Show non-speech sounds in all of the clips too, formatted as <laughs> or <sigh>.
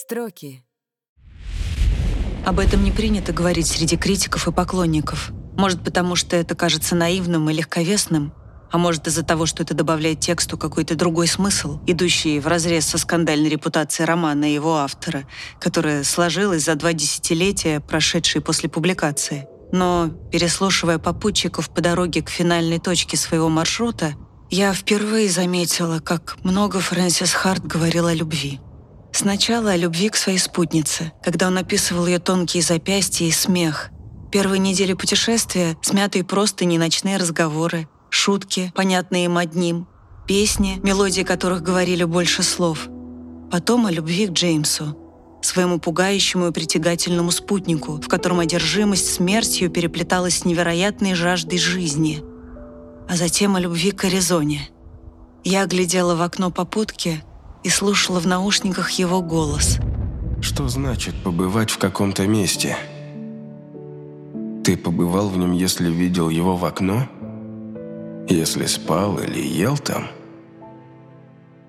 Строки. Об этом не принято говорить среди критиков и поклонников. Может, потому что это кажется наивным и легковесным, а может из-за того, что это добавляет тексту какой-то другой смысл, идущий вразрез со скандальной репутацией романа и его автора, которая сложилась за два десятилетия, прошедшие после публикации. Но, переслушивая попутчиков по дороге к финальной точке своего маршрута, я впервые заметила, как много Фрэнсис Харт говорил о любви. Сначала о любви к своей спутнице, когда он описывал ее тонкие запястья и смех. Первые недели путешествия, смятые простыни, ночные разговоры, шутки, понятные им одним, песни, мелодии которых говорили больше слов. Потом о любви к Джеймсу, своему пугающему и притягательному спутнику, в котором одержимость смертью переплеталась с невероятной жаждой жизни. А затем о любви к Аризоне. Я глядела в окно попутки и слушала в наушниках его голос. Что значит побывать в каком-то месте? Ты побывал в нем, если видел его в окно? Если спал или ел там?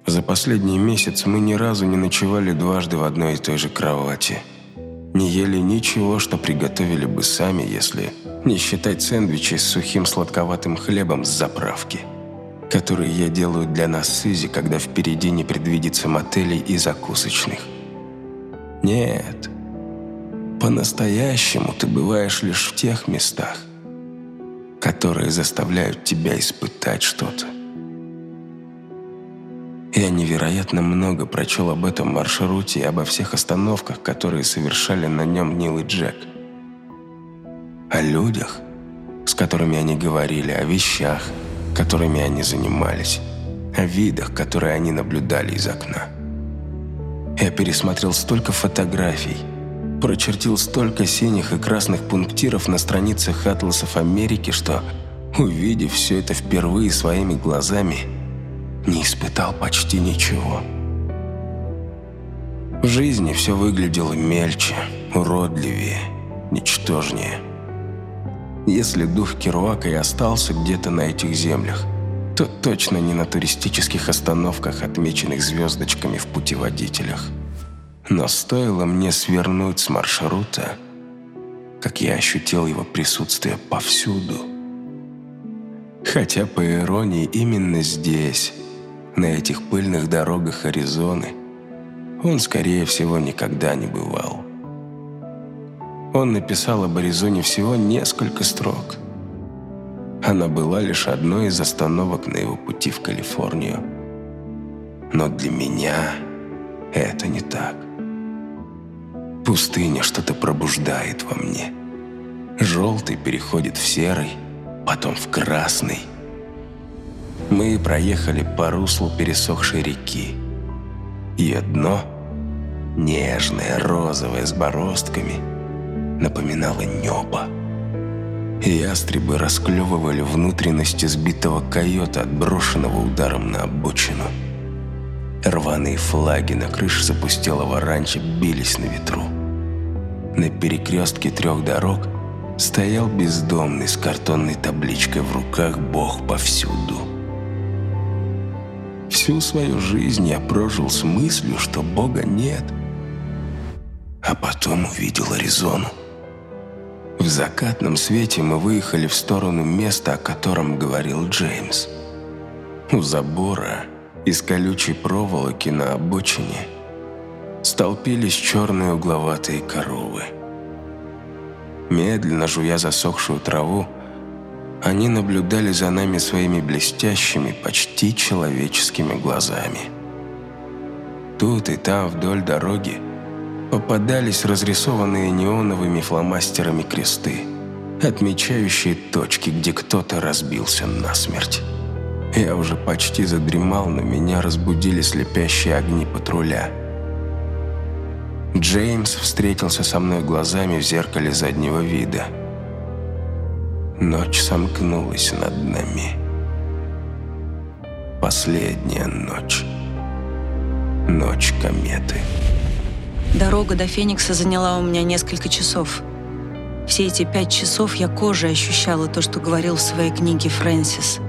За последний месяц мы ни разу не ночевали дважды в одной и той же кровати. Не ели ничего, что приготовили бы сами, если не считать сэндвичи с сухим сладковатым хлебом с заправки которые я делаю для нас с Изи, когда впереди не предвидится мотелей и закусочных. Нет, по-настоящему ты бываешь лишь в тех местах, которые заставляют тебя испытать что-то. Я невероятно много прочел об этом маршруте и обо всех остановках, которые совершали на нем Нил и Джек. О людях, с которыми они говорили, о вещах – которыми они занимались, о видах, которые они наблюдали из окна. Я пересмотрел столько фотографий, прочертил столько синих и красных пунктиров на страницах атласов Америки, что, увидев все это впервые своими глазами, не испытал почти ничего. В жизни все выглядело мельче, уродливее, ничтожнее – если дух Керуака и остался где-то на этих землях, то точно не на туристических остановках, отмеченных звездочками в путеводителях. Но стоило мне свернуть с маршрута, как я ощутил его присутствие повсюду. Хотя, по иронии, именно здесь, на этих пыльных дорогах Аризоны, он, скорее всего, никогда не бывал. Он написал об Аризоне всего несколько строк. Она была лишь одной из остановок на его пути в Калифорнию. Но для меня это не так. Пустыня что-то пробуждает во мне. Желтый переходит в серый, потом в красный. Мы проехали по руслу пересохшей реки. Ее дно, нежное, розовое, с бороздками – напоминало небо. Ястребы расклевывали внутренности сбитого койота, отброшенного ударом на обочину. Рваные флаги на крыше запустелого ранчо бились на ветру. На перекрестке трех дорог стоял бездомный с картонной табличкой в руках «Бог повсюду». Всю свою жизнь я прожил с мыслью, что Бога нет. А потом увидел Аризону. В закатном свете мы выехали в сторону места, о котором говорил Джеймс. У забора из колючей проволоки на обочине столпились черные угловатые коровы. Медленно жуя засохшую траву, они наблюдали за нами своими блестящими, почти человеческими глазами. Тут и там вдоль дороги попадались разрисованные неоновыми фломастерами кресты, отмечающие точки, где кто-то разбился насмерть. Я уже почти задремал, но меня разбудили слепящие огни патруля. Джеймс встретился со мной глазами в зеркале заднего вида. Ночь сомкнулась над нами. Последняя ночь. Ночь кометы. Дорога до Феникса заняла у меня несколько часов. Все эти пять часов я кожей ощущала то, что говорил в своей книге Фрэнсис.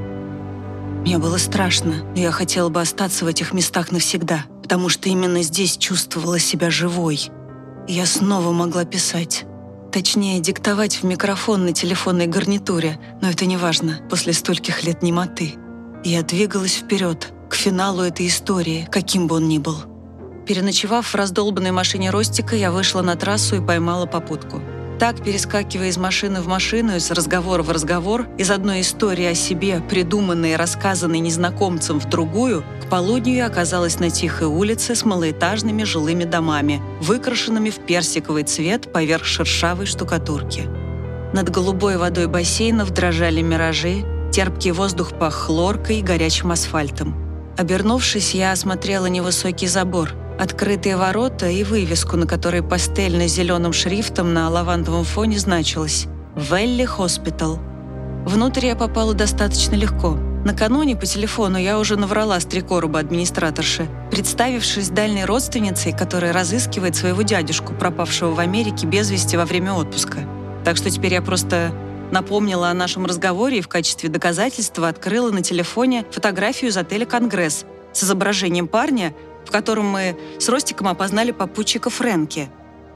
Мне было страшно, но я хотела бы остаться в этих местах навсегда, потому что именно здесь чувствовала себя живой. Я снова могла писать. Точнее, диктовать в микрофон на телефонной гарнитуре, но это не важно после стольких лет немоты. Я двигалась вперед, к финалу этой истории, каким бы он ни был. Переночевав в раздолбанной машине Ростика, я вышла на трассу и поймала попутку. Так, перескакивая из машины в машину, из разговора в разговор, из одной истории о себе, придуманной и рассказанной незнакомцем в другую, к полудню я оказалась на тихой улице с малоэтажными жилыми домами, выкрашенными в персиковый цвет поверх шершавой штукатурки. Над голубой водой бассейнов дрожали миражи, терпкий воздух пах хлоркой и горячим асфальтом. Обернувшись, я осмотрела невысокий забор – открытые ворота и вывеску, на которой пастельно-зеленым шрифтом на лавандовом фоне значилось «Велли Хоспитал». Внутрь я попала достаточно легко. Накануне по телефону я уже наврала с три короба администраторши, представившись дальней родственницей, которая разыскивает своего дядюшку, пропавшего в Америке без вести во время отпуска. Так что теперь я просто напомнила о нашем разговоре и в качестве доказательства открыла на телефоне фотографию из отеля «Конгресс» с изображением парня, в котором мы с Ростиком опознали попутчика Фрэнки.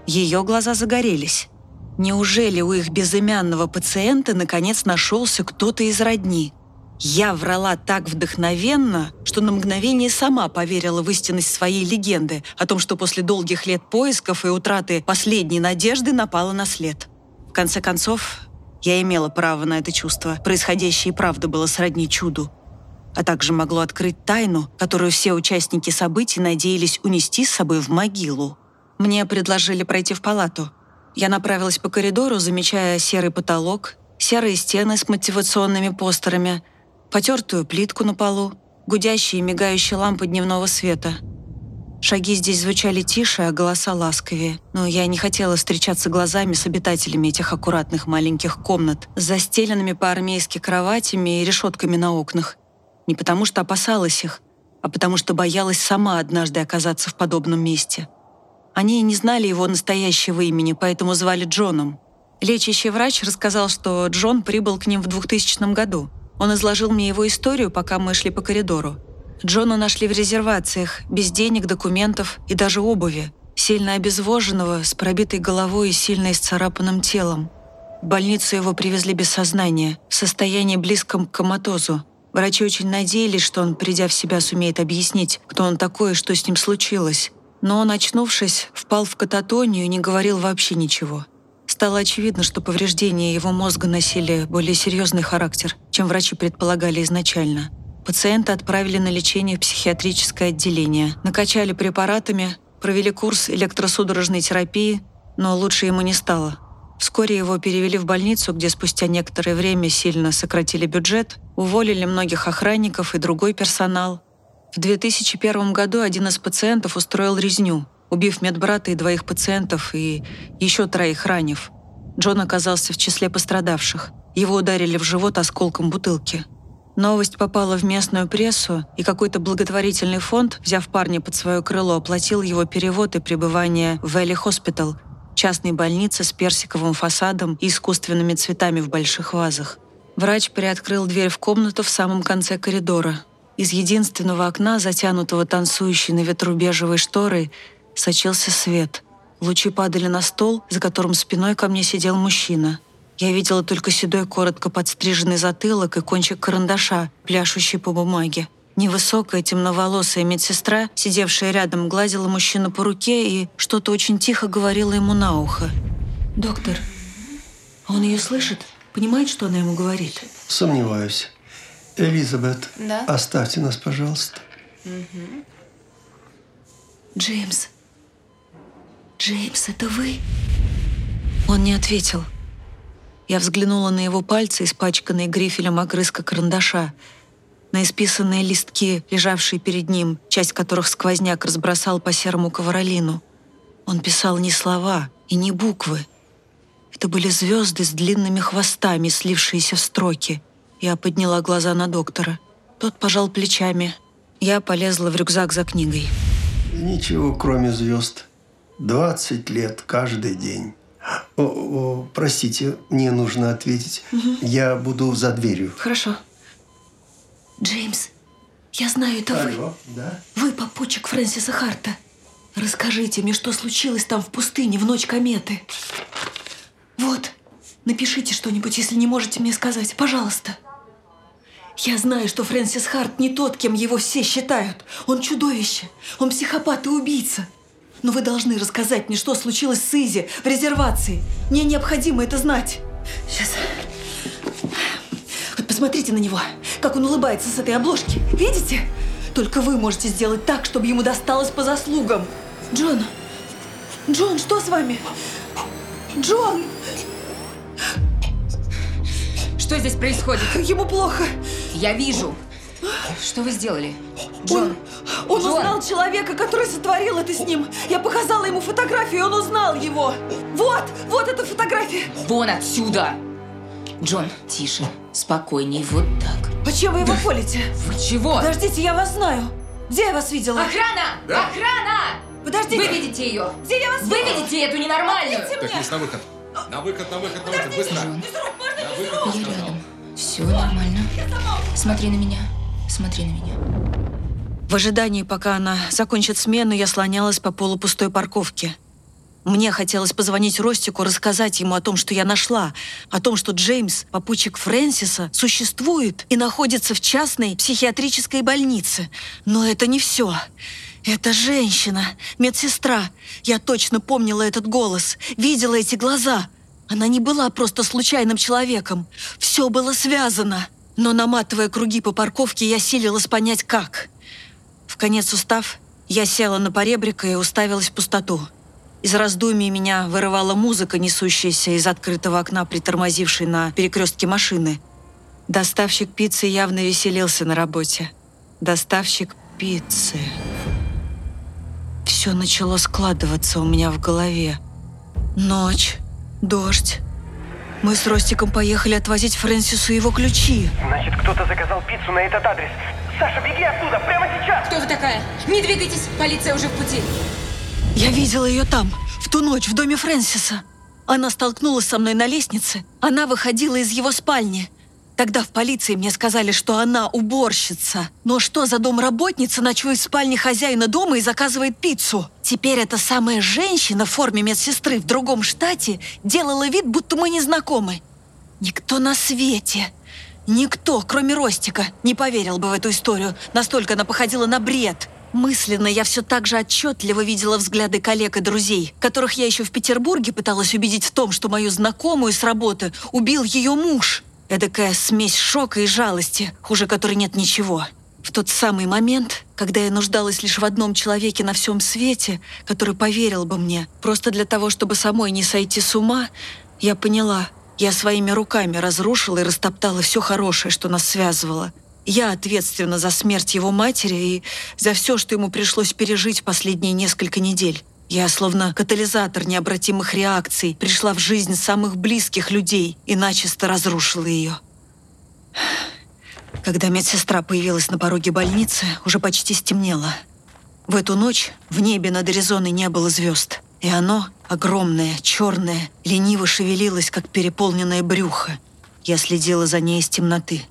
Ее глаза загорелись. Неужели у их безымянного пациента наконец нашелся кто-то из родни? Я врала так вдохновенно, что на мгновение сама поверила в истинность своей легенды о том, что после долгих лет поисков и утраты последней надежды напала на след. В конце концов, я имела право на это чувство. Происходящее и правда было сродни чуду а также могло открыть тайну, которую все участники событий надеялись унести с собой в могилу. Мне предложили пройти в палату. Я направилась по коридору, замечая серый потолок, серые стены с мотивационными постерами, потертую плитку на полу, гудящие и мигающие лампы дневного света. Шаги здесь звучали тише, а голоса ласковее. Но я не хотела встречаться глазами с обитателями этих аккуратных маленьких комнат застеленными по-армейски кроватями и решетками на окнах. Не потому что опасалась их, а потому что боялась сама однажды оказаться в подобном месте. Они не знали его настоящего имени, поэтому звали Джоном. Лечащий врач рассказал, что Джон прибыл к ним в 2000 году. Он изложил мне его историю, пока мы шли по коридору. Джона нашли в резервациях, без денег, документов и даже обуви. Сильно обезвоженного, с пробитой головой и сильно исцарапанным телом. В больницу его привезли без сознания, в состоянии близком к коматозу. Врачи очень надеялись, что он, придя в себя, сумеет объяснить, кто он такой и что с ним случилось. Но он, очнувшись, впал в кататонию и не говорил вообще ничего. Стало очевидно, что повреждения его мозга носили более серьезный характер, чем врачи предполагали изначально. Пациента отправили на лечение в психиатрическое отделение, накачали препаратами, провели курс электросудорожной терапии, но лучше ему не стало. Вскоре его перевели в больницу, где спустя некоторое время сильно сократили бюджет, уволили многих охранников и другой персонал. В 2001 году один из пациентов устроил резню, убив медбрата и двоих пациентов и еще троих ранив. Джон оказался в числе пострадавших. Его ударили в живот осколком бутылки. Новость попала в местную прессу, и какой-то благотворительный фонд, взяв парня под свое крыло, оплатил его перевод и пребывание в Вэлли Хоспитал, частной больнице с персиковым фасадом и искусственными цветами в больших вазах. Врач приоткрыл дверь в комнату в самом конце коридора. Из единственного окна, затянутого танцующей на ветру бежевой шторой, сочился свет. Лучи падали на стол, за которым спиной ко мне сидел мужчина. Я видела только седой, коротко подстриженный затылок и кончик карандаша, пляшущий по бумаге. Невысокая, темноволосая медсестра, сидевшая рядом, гладила мужчину по руке и что-то очень тихо говорила ему на ухо. «Доктор, а он ее слышит? Понимает, что она ему говорит?» Сомневаюсь. Элизабет, Да? оставьте нас, пожалуйста. «Джеймс! Джеймс, это вы?» Он не ответил. Я взглянула на его пальцы, испачканные грифелем огрызка карандаша – на исписанные листки, лежавшие перед ним, часть которых сквозняк разбросал по серому ковролину. Он писал не слова и не буквы. Это были звезды с длинными хвостами, слившиеся в строки. Я подняла глаза на доктора. Тот пожал плечами. Я полезла в рюкзак за книгой. Ничего, кроме звезд. 20 лет каждый день. О, о, простите, мне нужно ответить. Я буду за дверью. Хорошо. Джеймс, Я знаю, это вы. Алло, да? Вы попутчик Фрэнсиса Харта. Расскажите мне, что случилось там в пустыне в ночь кометы. Вот, напишите что-нибудь, если не можете мне сказать. Пожалуйста. Я знаю, что Фрэнсис Харт не тот, кем его все считают. Он чудовище. Он психопат и убийца. Но вы должны рассказать мне, что случилось с Изи в резервации. Мне необходимо это знать. Сейчас. Вот посмотрите на него, как он улыбается с этой обложки. Видите? Только вы можете сделать так, чтобы ему досталось по заслугам. Джон! Джон, что с вами? Джон! Что здесь происходит? Ему плохо. Я вижу. Что вы сделали? Джон, Он, он Джон. узнал человека, который сотворил это с ним. Я показала ему фотографию, и он узнал его. Вот, вот эта фотография. вон отсюда! Джон, тише, спокойней, вот так. Зачем вы его колите? Вы чего? Подождите, я вас знаю. Где я вас видела? Охрана! Охрана! Подождите. Вы видите ее! Где я вас Вы видела? видите эту ненормальную! Мне. Так, на выход. На выход, на выход, на выход, быстро. Джон, На выход, я рядом. Все нормально. Смотри на меня. Смотри на меня. В ожидании, пока она закончит смену, я слонялась по полупустой парковке. Мне хотелось позвонить Ростику, рассказать ему о том, что я нашла, о том, что Джеймс, попутчик Фрэнсиса, существует и находится в частной психиатрической больнице. Но это не все. Это женщина, медсестра. Я точно помнила этот голос, видела эти глаза. Она не была просто случайным человеком. Все было связано. Но наматывая круги по парковке, я силилась понять, как. В конец устав, я села на поребрика и уставилась в пустоту. Из раздумий меня вырывала музыка, несущаяся из открытого окна, притормозившей на перекрестке машины. Доставщик пиццы явно веселился на работе. Доставщик пиццы. Все начало складываться у меня в голове. Ночь, дождь. Мы с Ростиком поехали отвозить Фрэнсису его ключи. Значит, кто-то заказал пиццу на этот адрес. Саша, беги оттуда, прямо сейчас! Кто вы такая? Не двигайтесь, полиция уже в пути. Я видела ее там, в ту ночь, в доме Фрэнсиса. Она столкнулась со мной на лестнице. Она выходила из его спальни. Тогда в полиции мне сказали, что она уборщица. Но что за домработница ночует в спальне хозяина дома и заказывает пиццу? Теперь эта самая женщина в форме медсестры в другом штате делала вид, будто мы не знакомы. Никто на свете, никто, кроме Ростика, не поверил бы в эту историю. Настолько она походила на бред. Мысленно я все так же отчетливо видела взгляды коллег и друзей, которых я еще в Петербурге пыталась убедить в том, что мою знакомую с работы убил ее муж. Эдакая смесь шока и жалости, хуже которой нет ничего. В тот самый момент, когда я нуждалась лишь в одном человеке на всем свете, который поверил бы мне, просто для того, чтобы самой не сойти с ума, я поняла, я своими руками разрушила и растоптала все хорошее, что нас связывало. Я ответственна за смерть его матери и за все, что ему пришлось пережить последние несколько недель. Я, словно катализатор необратимых реакций, пришла в жизнь самых близких людей и начисто разрушила ее. Когда медсестра появилась на пороге больницы, уже почти стемнело. В эту ночь в небе над Аризоной не было звезд, и оно, огромное, черное, лениво шевелилось, как переполненное брюхо. Я следила за ней из темноты.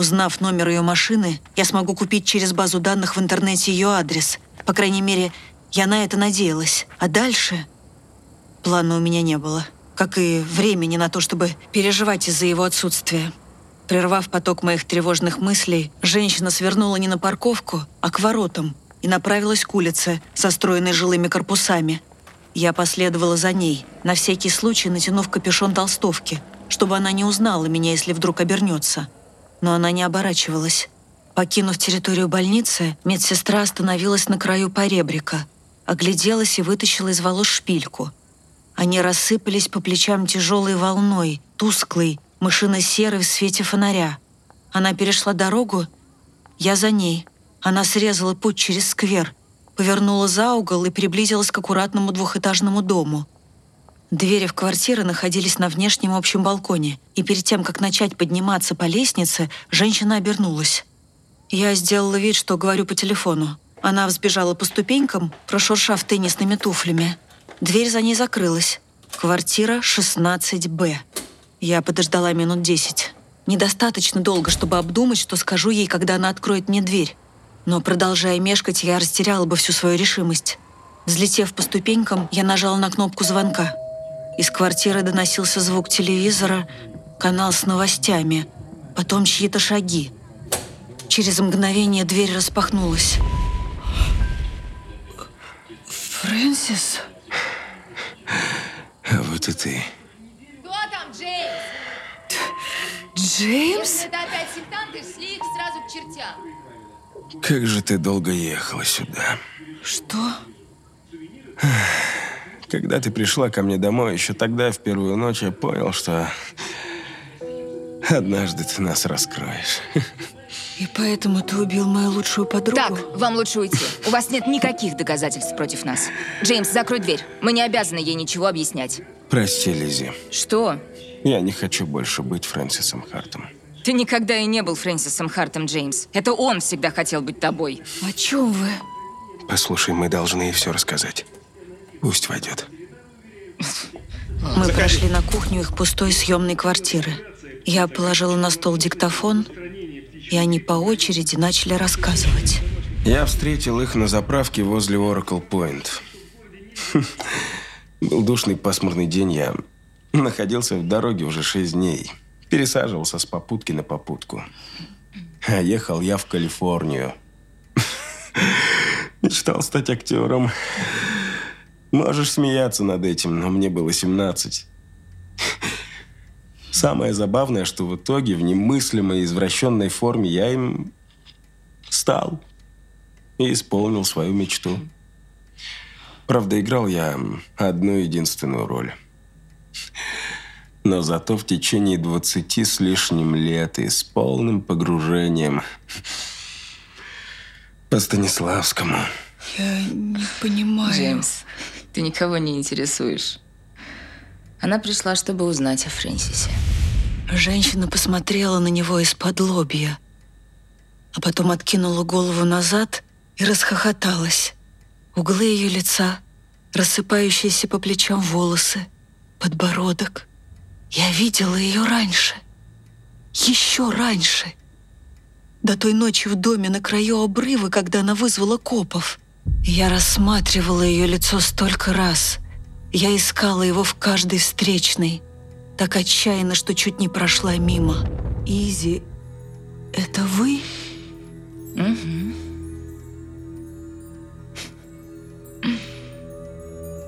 Узнав номер ее машины, я смогу купить через базу данных в интернете ее адрес. По крайней мере, я на это надеялась. А дальше плана у меня не было. Как и времени на то, чтобы переживать из-за его отсутствия. Прервав поток моих тревожных мыслей, женщина свернула не на парковку, а к воротам и направилась к улице, застроенной жилыми корпусами. Я последовала за ней, на всякий случай натянув капюшон толстовки, чтобы она не узнала меня, если вдруг обернется. Но она не оборачивалась. Покинув территорию больницы, медсестра остановилась на краю поребрика, огляделась и вытащила из волос шпильку. Они рассыпались по плечам тяжелой волной, тусклой, мышино-серой в свете фонаря. Она перешла дорогу, я за ней. Она срезала путь через сквер, повернула за угол и приблизилась к аккуратному двухэтажному дому. Двери в квартиры находились на внешнем общем балконе, и перед тем, как начать подниматься по лестнице, женщина обернулась. Я сделала вид, что говорю по телефону. Она взбежала по ступенькам, прошуршав теннисными туфлями. Дверь за ней закрылась. Квартира 16Б. Я подождала минут десять. Недостаточно долго, чтобы обдумать, что скажу ей, когда она откроет мне дверь. Но, продолжая мешкать, я растеряла бы всю свою решимость. Взлетев по ступенькам, я нажала на кнопку звонка. Из квартиры доносился звук телевизора, канал с новостями, потом чьи-то шаги. Через мгновение дверь распахнулась. Фрэнсис? А вот и ты. Кто там, Джеймс? Джеймс? Если это опять сектанты, шли их сразу к чертям. Как же ты долго ехала сюда. Что? Когда ты пришла ко мне домой, еще тогда, в первую ночь, я понял, что однажды ты нас раскроешь. И поэтому ты убил мою лучшую подругу? Так, вам лучше уйти. У вас нет никаких доказательств против нас. Джеймс, закрой дверь. Мы не обязаны ей ничего объяснять. Прости, Лизи. Что? Я не хочу больше быть Фрэнсисом Хартом. Ты никогда и не был Фрэнсисом Хартом, Джеймс. Это он всегда хотел быть тобой. О чем вы? Послушай, мы должны ей все рассказать. Пусть войдет. Мы прошли на кухню их пустой съемной квартиры. Я положила на стол диктофон, и они по очереди начали рассказывать. Я встретил их на заправке возле Oracle Point. <laughs> Был душный пасмурный день, я находился в дороге уже шесть дней. Пересаживался с попутки на попутку. А ехал я в Калифорнию. <laughs> Мечтал стать актером. Можешь смеяться над этим, но мне было 17. Самое забавное, что в итоге в немыслимой извращенной форме я им стал и исполнил свою мечту. Правда, играл я одну единственную роль. Но зато в течение 20 с лишним лет и с полным погружением по Станиславскому. Я не понимаю. Джеймс, ты никого не интересуешь. Она пришла, чтобы узнать о Фрэнсисе. Женщина посмотрела на него из-под лобья, а потом откинула голову назад и расхохоталась. Углы ее лица, рассыпающиеся по плечам волосы, подбородок. Я видела ее раньше. Еще раньше. До той ночи в доме на краю обрыва, когда она вызвала копов. Я рассматривала ее лицо столько раз. Я искала его в каждой встречной. Так отчаянно, что чуть не прошла мимо. Изи, это вы?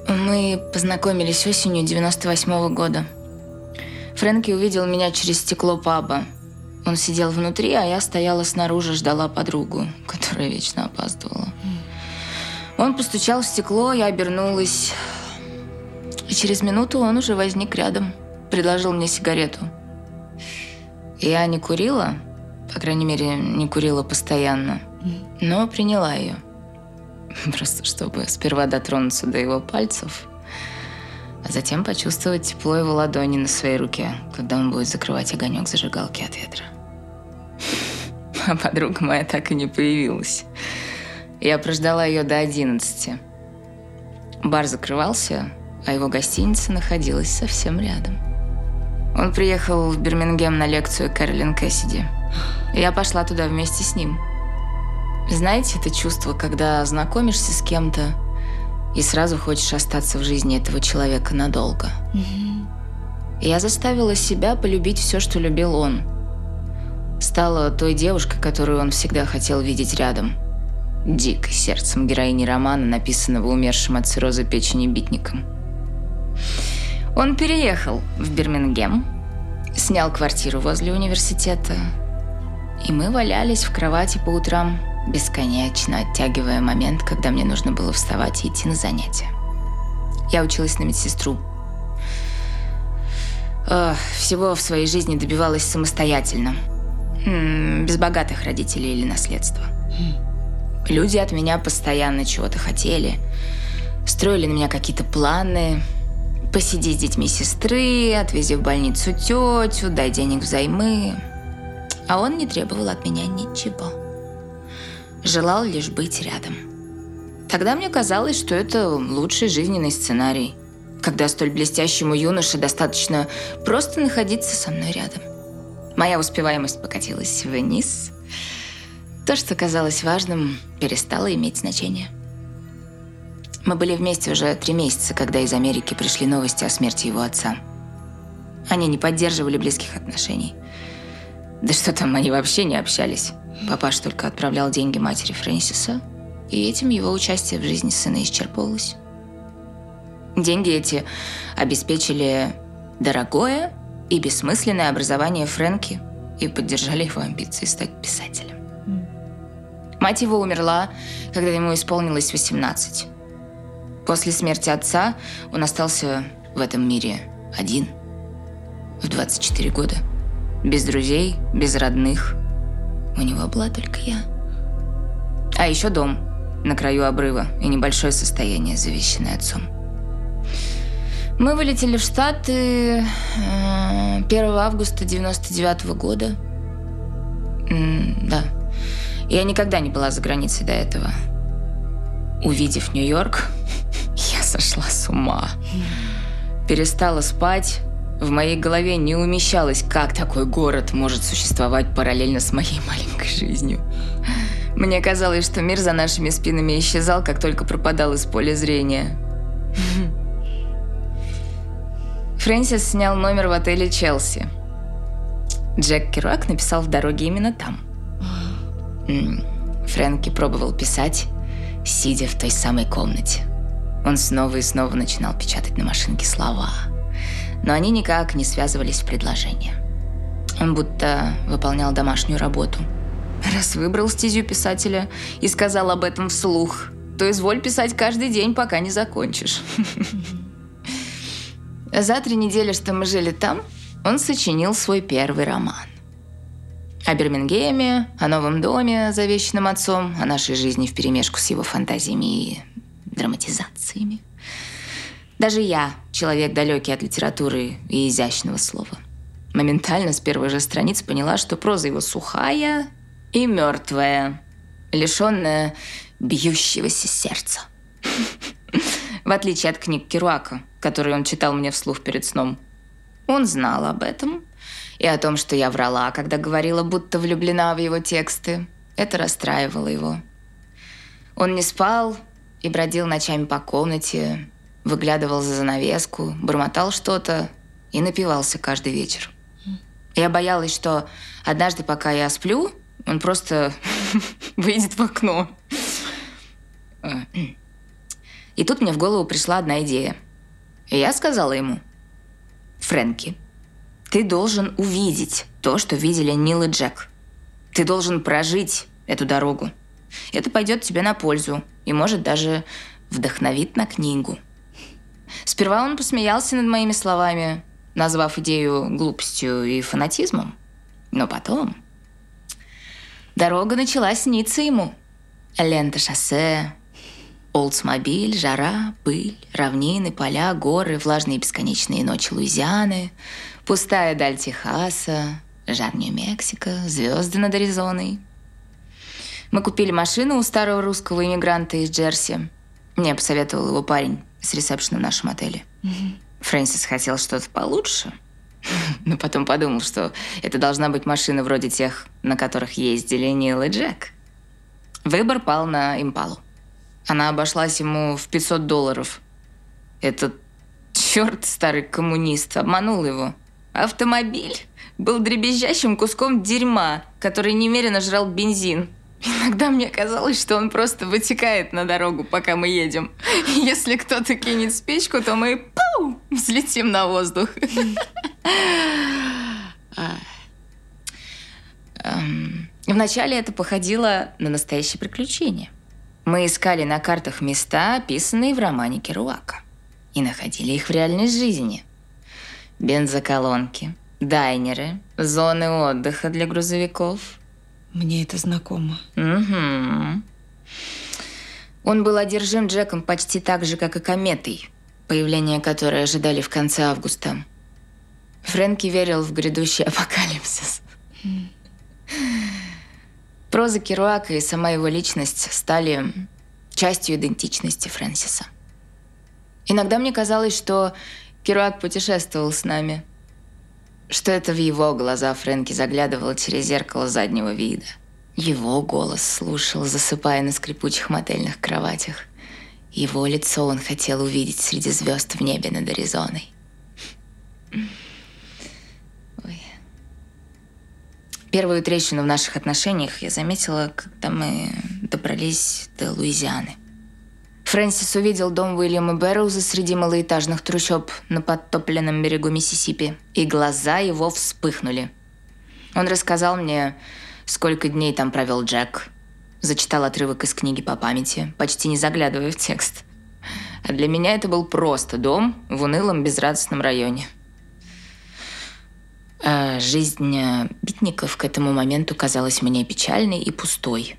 Мы познакомились осенью 98 года. Фрэнки увидел меня через стекло паба. Он сидел внутри, а я стояла снаружи, ждала подругу, которая вечно опаздывала. Он постучал в стекло, я обернулась. И через минуту он уже возник рядом, предложил мне сигарету. Я не курила, по крайней мере, не курила постоянно, но приняла ее. Просто чтобы сперва дотронуться до его пальцев, а затем почувствовать тепло его ладони на своей руке, когда он будет закрывать огонек зажигалки от ветра. А подруга моя так и не появилась. Я прождала ее до 11. Бар закрывался, а его гостиница находилась совсем рядом. Он приехал в Бирмингем на лекцию Кэролин Кэссиди. Я пошла туда вместе с ним. Знаете, это чувство, когда знакомишься с кем-то и сразу хочешь остаться в жизни этого человека надолго. Я заставила себя полюбить все, что любил он. Стала той девушкой, которую он всегда хотел видеть рядом. Дикой сердцем героини романа, написанного умершим от цирроза печени битником. Он переехал в Бирмингем, снял квартиру возле университета, и мы валялись в кровати по утрам, бесконечно оттягивая момент, когда мне нужно было вставать и идти на занятия. Я училась на медсестру. Всего в своей жизни добивалась самостоятельно. Без богатых родителей или наследства. Люди от меня постоянно чего-то хотели. Строили на меня какие-то планы. Посиди с детьми сестры, отвези в больницу тетю, дай денег взаймы. А он не требовал от меня ничего. Желал лишь быть рядом. Тогда мне казалось, что это лучший жизненный сценарий. Когда столь блестящему юноше достаточно просто находиться со мной рядом. Моя успеваемость покатилась вниз. То, что казалось важным, перестало иметь значение. Мы были вместе уже три месяца, когда из Америки пришли новости о смерти его отца. Они не поддерживали близких отношений. Да что там, они вообще не общались. Папаш только отправлял деньги матери Фрэнсиса, и этим его участие в жизни сына исчерпывалось. Деньги эти обеспечили дорогое и бессмысленное образование Фрэнки и поддержали его амбиции стать писателем. Мать его умерла, когда ему исполнилось 18. После смерти отца он остался в этом мире один. В 24 года. Без друзей, без родных. У него была только я. А еще дом на краю обрыва и небольшое состояние, завещанное отцом. Мы вылетели в Штаты э, 1 августа 99 года. М, Да. Я никогда не была за границей до этого. Увидев Нью-Йорк, <laughs> я сошла с ума. Перестала спать. В моей голове не умещалось, как такой город может существовать параллельно с моей маленькой жизнью. Мне казалось, что мир за нашими спинами исчезал, как только пропадал из поля зрения. Фрэнсис снял номер в отеле «Челси». Джек Керуак написал в дороге именно там. Фрэнки пробовал писать, сидя в той самой комнате. Он снова и снова начинал печатать на машинке слова, но они никак не связывались в предложение. Он будто выполнял домашнюю работу. Раз выбрал стезю писателя и сказал об этом вслух, то изволь писать каждый день, пока не закончишь. <laughs> За три недели, что мы жили там, он сочинил свой первый роман. О Бирмингеме, о новом доме, завещанном отцом, о нашей жизни вперемешку с его фантазиями и драматизациями. Даже я, человек далекий от литературы и изящного слова, моментально с первой же страниц поняла, что проза его сухая и мертвая, лишенная бьющегося сердца. В отличие от книг Керуака, которые он читал мне вслух перед сном. Он знал об этом и о том, что я врала, когда говорила, будто влюблена в его тексты. Это расстраивало его. Он не спал и бродил ночами по комнате, выглядывал за занавеску, бормотал что-то и напивался каждый вечер. Я боялась, что однажды, пока я сплю, он просто <laughs> выйдет в окно. И тут мне в голову пришла одна идея. И я сказала ему, Фрэнки, ты должен увидеть то, что видели Нил и Джек. Ты должен прожить эту дорогу. Это пойдет тебе на пользу и может даже вдохновит на книгу. Сперва он посмеялся над моими словами, назвав идею глупостью и фанатизмом. Но потом дорога начала сниться ему. Лента шоссе, Олдсмобиль, жара, пыль, равнины, поля, горы, влажные бесконечные ночи Луизианы, пустая даль Техаса, жар Нью-Мексико, звезды над Аризоной. Мы купили машину у старого русского иммигранта из Джерси. Мне посоветовал его парень с ресепшена в нашем отеле. Фрэнсис хотел что-то получше, но потом подумал, что это должна быть машина вроде тех, на которых ездили Нил и Джек. Выбор пал на импалу. Она обошлась ему в 500 долларов. Этот черт, старый коммунист, обманул его. Автомобиль был дребезжащим куском дерьма, который немерено жрал бензин. Иногда мне казалось, что он просто вытекает на дорогу, пока мы едем. Если кто-то кинет спичку, то мы пау, взлетим на воздух. Эм, Вначале это походило на настоящее приключение. Мы искали на картах места, описанные в романе Керуака, и находили их в реальной жизни. Бензоколонки, дайнеры, зоны отдыха для грузовиков. Мне это знакомо. Угу. Он был одержим Джеком почти так же, как и кометой, появление которой ожидали в конце августа. Фрэнки верил в грядущий апокалипсис. Проза Керуака и сама его личность стали частью идентичности Фрэнсиса. Иногда мне казалось, что Керуак путешествовал с нами, что это в его глаза Фрэнки заглядывала через зеркало заднего вида. Его голос слушал, засыпая на скрипучих мотельных кроватях. Его лицо он хотел увидеть среди звезд в небе над Аризоной. Ой. Первую трещину в наших отношениях я заметила, когда мы добрались до Луизианы. Фрэнсис увидел дом Уильяма Бэрроуза среди малоэтажных трущоб на подтопленном берегу Миссисипи, и глаза его вспыхнули. Он рассказал мне, сколько дней там провел Джек, зачитал отрывок из книги по памяти, почти не заглядывая в текст. А для меня это был просто дом в унылом безрадостном районе. А жизнь битников к этому моменту казалась мне печальной и пустой.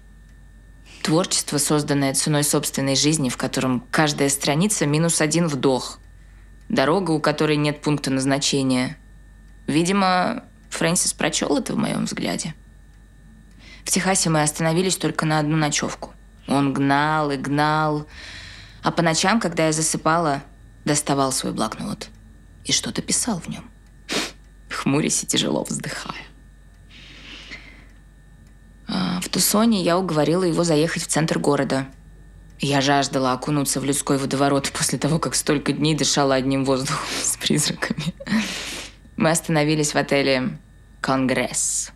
Творчество, созданное ценой собственной жизни, в котором каждая страница минус один вдох. Дорога, у которой нет пункта назначения. Видимо, Фрэнсис прочел это в моем взгляде. В Техасе мы остановились только на одну ночевку. Он гнал и гнал, а по ночам, когда я засыпала, доставал свой блокнот и что-то писал в нем, хмурясь и тяжело вздыхая. А в Тусоне я уговорила его заехать в центр города. Я жаждала окунуться в людской водоворот после того, как столько дней дышала одним воздухом с призраками. Мы остановились в отеле «Конгресс».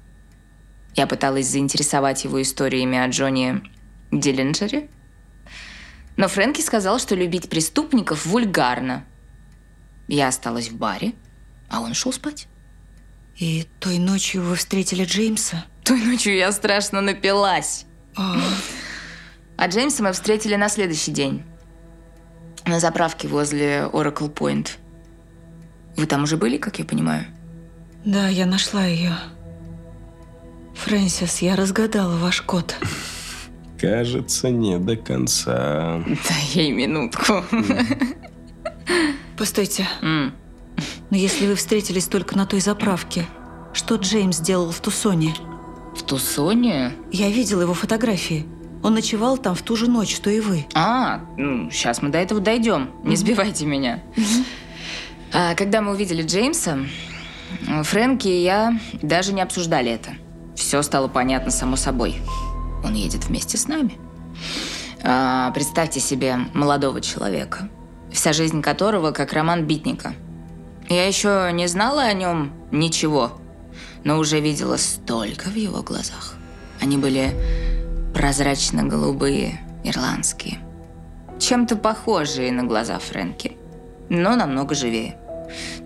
Я пыталась заинтересовать его историями о Джоне Диллинджере. Но Фрэнки сказал, что любить преступников вульгарно. Я осталась в баре, а он шел спать. И той ночью вы встретили Джеймса? Той ночью я страшно напилась. А Джеймса мы встретили на следующий день. На заправке возле Oracle Point. Вы там уже были, как я понимаю? Да, я нашла ее. Фрэнсис, я разгадала ваш код. <laughs> Кажется, не до конца. Дай ей минутку. <laughs> Постойте, но если вы встретились только на той заправке, что Джеймс делал в Тусоне? В Тусоне? Я видела его фотографии. Он ночевал там в ту же ночь, что и вы. А, ну, сейчас мы до этого дойдем. Не сбивайте меня. А, когда мы увидели Джеймса, Фрэнки и я даже не обсуждали это. Все стало понятно само собой. Он едет вместе с нами. А, представьте себе молодого человека, вся жизнь которого как роман битника. Я еще не знала о нем ничего, но уже видела столько в его глазах. Они были прозрачно-голубые, ирландские. Чем-то похожие на глаза Фрэнки, но намного живее.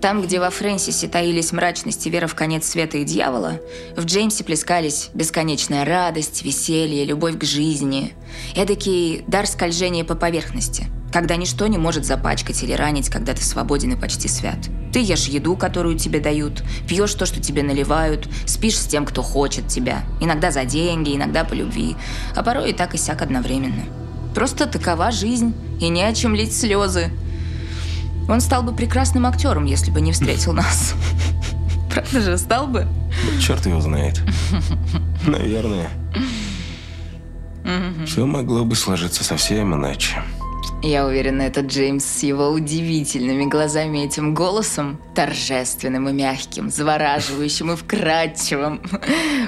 Там, где во Фрэнсисе таились мрачность и вера в конец света и дьявола, в Джеймсе плескались бесконечная радость, веселье, любовь к жизни. Эдакий дар скольжения по поверхности, когда ничто не может запачкать или ранить, когда ты свободен и почти свят. Ты ешь еду, которую тебе дают, пьешь то, что тебе наливают, спишь с тем, кто хочет тебя. Иногда за деньги, иногда по любви, а порой и так и сяк одновременно. Просто такова жизнь, и не о чем лить слезы. Он стал бы прекрасным актером, если бы не встретил нас. <laughs> Правда же, стал бы? Черт его знает. <laughs> Наверное. Все могло бы сложиться совсем иначе. Я уверена, это Джеймс с его удивительными глазами и этим голосом, торжественным и мягким, завораживающим и вкрадчивым.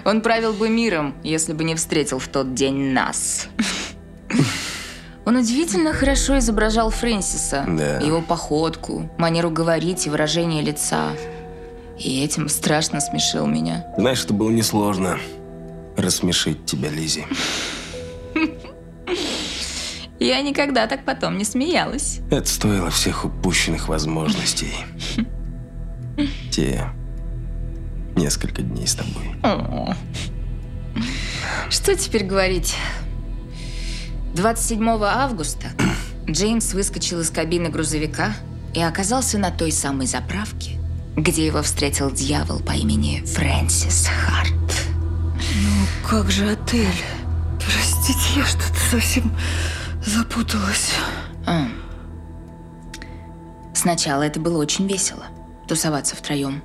Он правил бы миром, если бы не встретил в тот день нас. <laughs> Он удивительно хорошо изображал Фрэнсиса, Да. его походку, манеру говорить и выражение лица. И этим страшно смешил меня. Знаешь, это было несложно. Рассмешить тебя, Лизи. <laughs> Я никогда так потом не смеялась. Это стоило всех упущенных возможностей. <laughs> Те несколько дней с тобой. Что теперь говорить? 27 августа Джеймс выскочил из кабины грузовика и оказался на той самой заправке, где его встретил дьявол по имени Фрэнсис Харт. Как же отель? Простите, я что-то совсем запуталась. А. Сначала это было очень весело. Тусоваться втроем.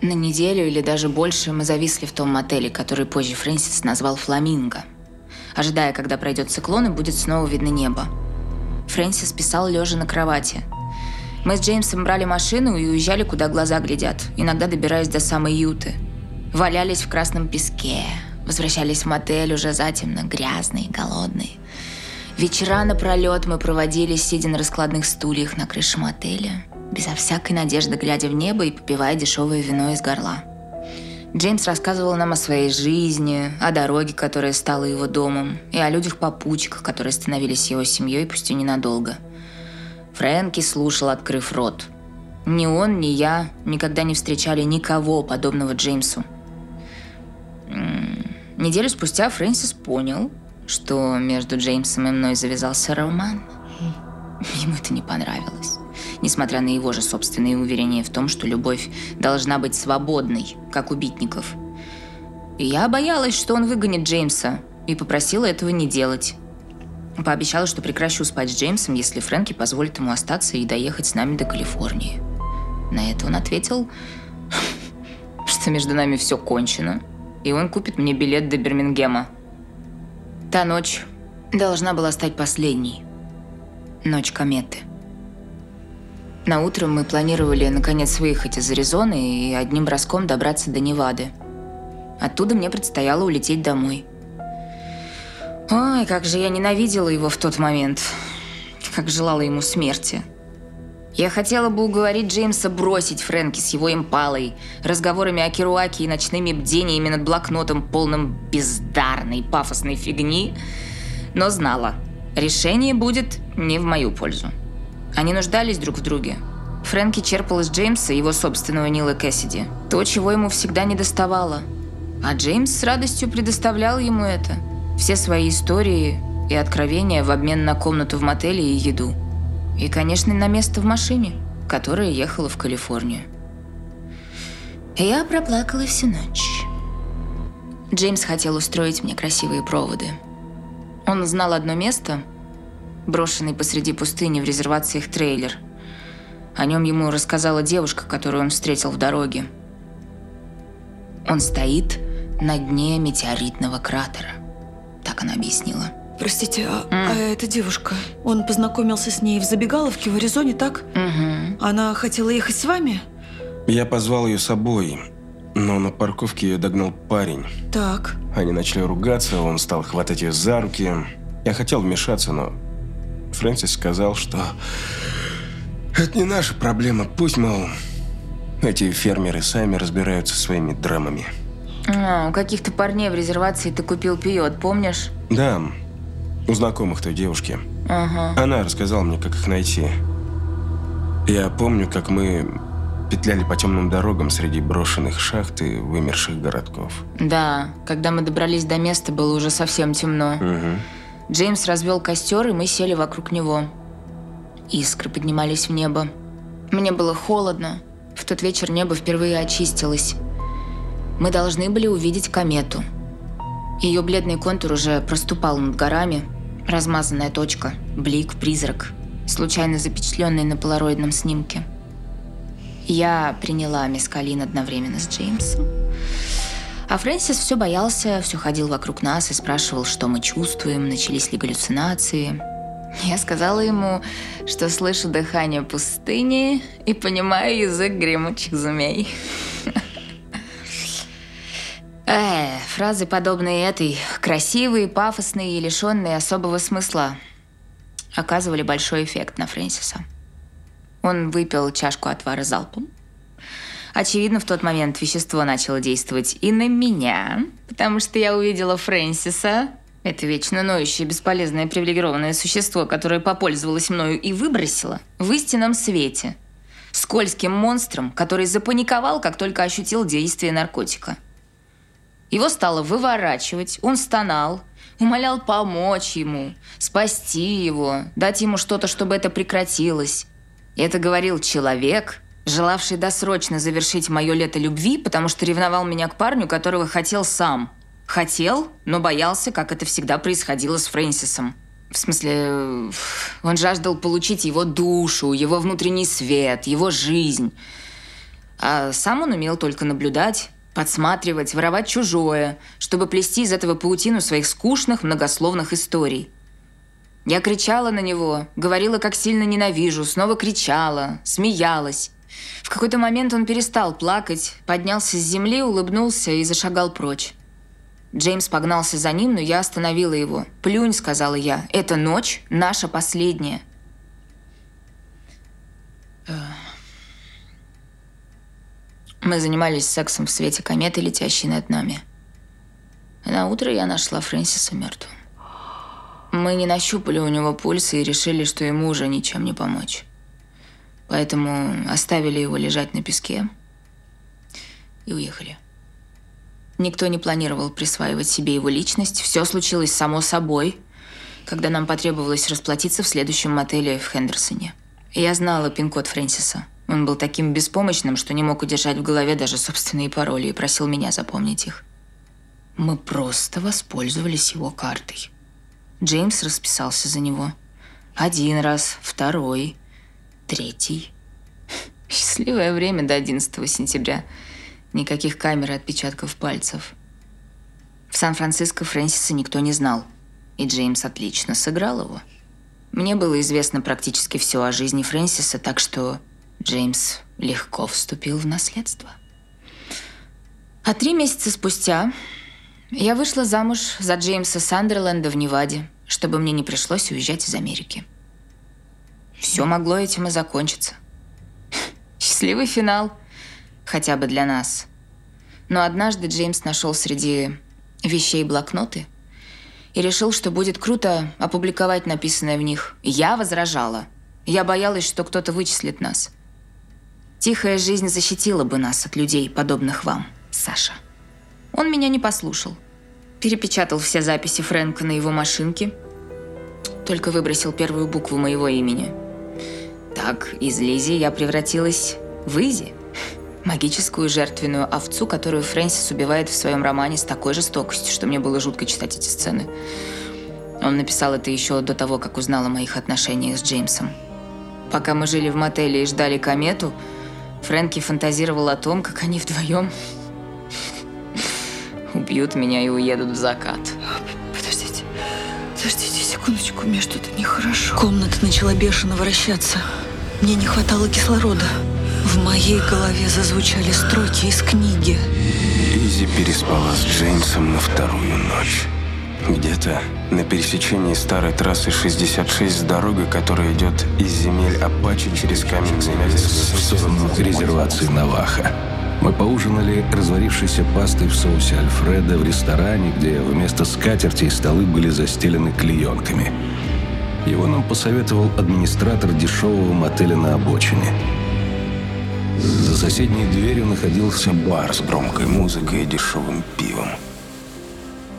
На неделю или даже больше мы зависли в том мотеле, который позже Фрэнсис назвал «Фламинго», ожидая, когда пройдет циклон и будет снова видно небо. Фрэнсис писал лежа на кровати. Мы с Джеймсом брали машину и уезжали, куда глаза глядят, иногда добираясь до самой Юты. Валялись в красном песке, Возвращались в мотель уже затемно, грязные, голодные. Вечера напролет мы проводили, сидя на раскладных стульях на крыше мотеля, безо всякой надежды глядя в небо и попивая дешевое вино из горла. Джеймс рассказывал нам о своей жизни, о дороге, которая стала его домом, и о людях-попутчиках, которые становились его семьей, пусть и ненадолго. Фрэнки слушал, открыв рот. Ни он, ни я никогда не встречали никого, подобного Джеймсу. Неделю спустя Фрэнсис понял, что между Джеймсом и мной завязался роман. Ему это не понравилось. Несмотря на его же собственные уверения в том, что любовь должна быть свободной, как у битников. Я боялась, что он выгонит Джеймса, и попросила этого не делать. Пообещала, что прекращу спать с Джеймсом, если Фрэнки позволит ему остаться и доехать с нами до Калифорнии. На это он ответил, что между нами все кончено, и он купит мне билет до Бирмингема. Та ночь должна была стать последней. Ночь кометы. На утро мы планировали наконец выехать из Аризоны и одним броском добраться до Невады. Оттуда мне предстояло улететь домой. Ой, как же я ненавидела его в тот момент. Как желала ему смерти. Я хотела бы уговорить Джеймса бросить Фрэнки с его импалой, разговорами о Керуаке и ночными бдениями над блокнотом, полным бездарной пафосной фигни, но знала, решение будет не в мою пользу. Они нуждались друг в друге. Фрэнки черпал из Джеймса, его собственного Нила Кэссиди, то, чего ему всегда не доставало. А Джеймс с радостью предоставлял ему это. Все свои истории и откровения в обмен на комнату в мотеле и еду. И, конечно, на место в машине, которая ехала в Калифорнию. Я проплакала всю ночь. Джеймс хотел устроить мне красивые проводы. Он знал одно место, брошенный посреди пустыни в резервациях трейлер. О нем ему рассказала девушка, которую он встретил в дороге. Он стоит на дне метеоритного кратера. Так она объяснила. Простите, а, а эта девушка, он познакомился с ней в забегаловке в Аризоне, так? Угу. Она хотела ехать с вами? Я позвал ее с собой, но на парковке ее догнал парень. Так. Они начали ругаться, он стал хватать ее за руки. Я хотел вмешаться, но Фрэнсис сказал, что это не наша проблема. Пусть, мол, эти фермеры сами разбираются своими драмами. А, у каких-то парней в резервации ты купил пиот, помнишь? Да, у знакомых той девушки. Ага. Она рассказала мне, как их найти. Я помню, как мы петляли по темным дорогам среди брошенных шахт и вымерших городков. Да, когда мы добрались до места, было уже совсем темно. Угу. Джеймс развел костер, и мы сели вокруг него. Искры поднимались в небо. Мне было холодно. В тот вечер небо впервые очистилось. Мы должны были увидеть комету. Ее бледный контур уже проступал над горами. Размазанная точка, блик, призрак, случайно запечатленный на полароидном снимке. Я приняла мискалин одновременно с Джеймсом. А Фрэнсис все боялся, все ходил вокруг нас и спрашивал, что мы чувствуем, начались ли галлюцинации. Я сказала ему, что слышу дыхание пустыни и понимаю язык гремучих змей. <laughs> Э, фразы, подобные этой, красивые, пафосные и лишенные особого смысла, оказывали большой эффект на Фрэнсиса. Он выпил чашку отвара залпом. Очевидно, в тот момент вещество начало действовать и на меня, потому что я увидела Фрэнсиса, это вечно ноющее, бесполезное, привилегированное существо, которое попользовалось мною и выбросило, в истинном свете. Скользким монстром, который запаниковал, как только ощутил действие наркотика. Его стало выворачивать, он стонал, умолял помочь ему, спасти его, дать ему что-то, чтобы это прекратилось. И это говорил человек, желавший досрочно завершить мое лето любви, потому что ревновал меня к парню, которого хотел сам. Хотел, но боялся, как это всегда происходило с Фрэнсисом. В смысле, он жаждал получить его душу, его внутренний свет, его жизнь. А сам он умел только наблюдать, подсматривать, воровать чужое, чтобы плести из этого паутину своих скучных, многословных историй. Я кричала на него, говорила, как сильно ненавижу, снова кричала, смеялась. В какой-то момент он перестал плакать, поднялся с земли, улыбнулся и зашагал прочь. Джеймс погнался за ним, но я остановила его. «Плюнь», — сказала я. «Эта ночь наша последняя». Э. Мы занимались сексом в свете кометы, летящей над нами. На утро я нашла Фрэнсиса мертвым. Мы не нащупали у него пульса и решили, что ему уже ничем не помочь. Поэтому оставили его лежать на песке и уехали. Никто не планировал присваивать себе его личность. Все случилось само собой, когда нам потребовалось расплатиться в следующем мотеле в Хендерсоне. Я знала пин-код Фрэнсиса. Он был таким беспомощным, что не мог удержать в голове даже собственные пароли и просил меня запомнить их. Мы просто воспользовались его картой. Джеймс расписался за него. Один раз, второй, третий. Счастливое время до 11 сентября. Никаких камер и отпечатков пальцев. В Сан-Франциско Фрэнсиса никто не знал. И Джеймс отлично сыграл его. Мне было известно практически все о жизни Фрэнсиса, так что Джеймс легко вступил в наследство. А три месяца спустя я вышла замуж за Джеймса Сандерленда в Неваде, чтобы мне не пришлось уезжать из Америки. Все могло этим и закончиться. Счастливый финал, хотя бы для нас. Но однажды Джеймс нашел среди вещей блокноты и решил, что будет круто опубликовать написанное в них. Я возражала. Я боялась, что кто-то вычислит нас. Тихая жизнь защитила бы нас от людей, подобных вам, Саша. Он меня не послушал. Перепечатал все записи Фрэнка на его машинке. Только выбросил первую букву моего имени. Так, из Лизи я превратилась в Изи. Магическую жертвенную овцу, которую Фрэнсис убивает в своем романе с такой жестокостью, что мне было жутко читать эти сцены. Он написал это еще до того, как узнал о моих отношениях с Джеймсом. Пока мы жили в мотеле и ждали комету, Фрэнки фантазировал о том, как они вдвоем убьют меня и уедут в закат. Подождите, подождите секундочку, мне что-то нехорошо. Комната начала бешено вращаться. Мне не хватало кислорода. В моей голове зазвучали строки из книги. Изи переспала с Джеймсом на вторую ночь. Где-то на пересечении старой трассы 66 с дорогой, которая идет из земель Апачи через каменный в сторону резервации Наваха. Мы поужинали разварившейся пастой в соусе Альфреда в ресторане, где вместо скатертей столы были застелены клеенками. Его нам посоветовал администратор дешевого мотеля на обочине. За соседней дверью находился бар с громкой музыкой и дешевым пивом.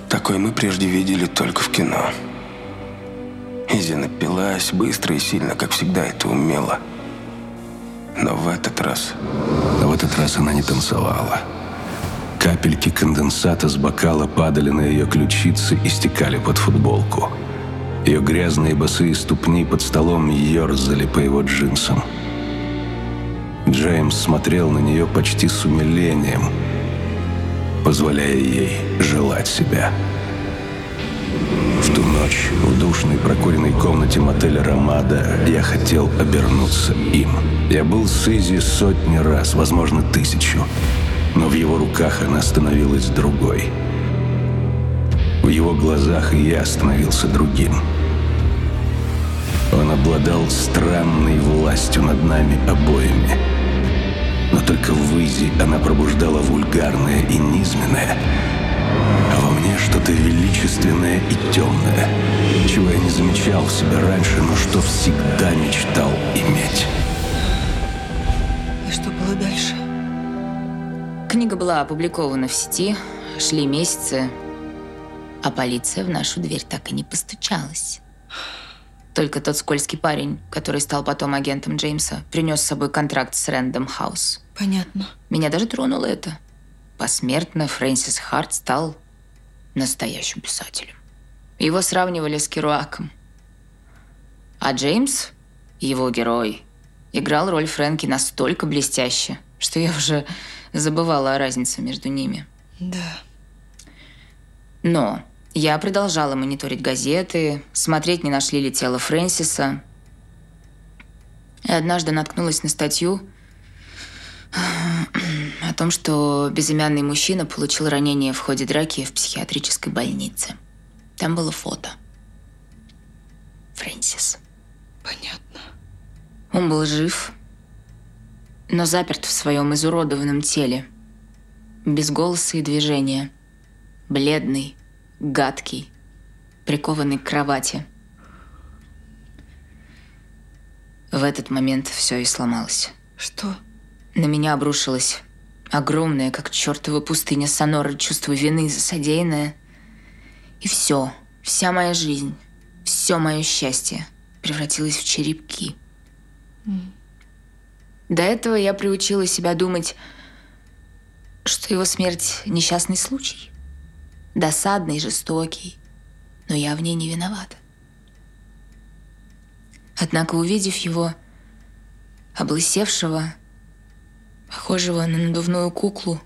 Такой мы прежде видели только в кино. Изи напилась быстро и сильно, как всегда это умела. Но в этот раз... В этот раз она не танцевала. Капельки конденсата с бокала падали на ее ключицы и стекали под футболку. Ее грязные босые ступни под столом ерзали по его джинсам. Джеймс смотрел на нее почти с умилением, позволяя ей желать себя. В ту ночь в душной прокуренной комнате мотеля «Ромада» я хотел обернуться им. Я был с Изи сотни раз, возможно, тысячу. Но в его руках она становилась другой. В его глазах и я становился другим. Он обладал странной властью над нами обоими. Но только в Изи она пробуждала вульгарное и низменное, а во мне что-то величественное и темное, чего я не замечал в себе раньше, но что всегда мечтал иметь. И что было дальше? Книга была опубликована в сети, шли месяцы, а полиция в нашу дверь так и не постучалась. Только тот скользкий парень, который стал потом агентом Джеймса, принес с собой контракт с Рэндом Хаус. Понятно. Меня даже тронуло это. Посмертно Фрэнсис Харт стал настоящим писателем. Его сравнивали с Керуаком. А Джеймс, его герой, играл роль Фрэнки настолько блестяще, что я уже забывала о разнице между ними. Да. Но я продолжала мониторить газеты, смотреть, не нашли ли тело Фрэнсиса. И однажды наткнулась на статью о том, что безымянный мужчина получил ранение в ходе драки в психиатрической больнице. Там было фото. Фрэнсис. Понятно. Он был жив, но заперт в своем изуродованном теле. Без голоса и движения. Бледный, гадкий, прикованный к кровати. В этот момент все и сломалось. Что? На меня обрушилось огромное, как чертова пустыня Сонора, чувство вины за содеянное. И все, вся моя жизнь, все мое счастье превратилось в черепки. До этого я приучила себя думать, что его смерть – несчастный случай. Досадный, жестокий, но я в ней не виновата. Однако, увидев его, облысевшего, похожего на надувную куклу,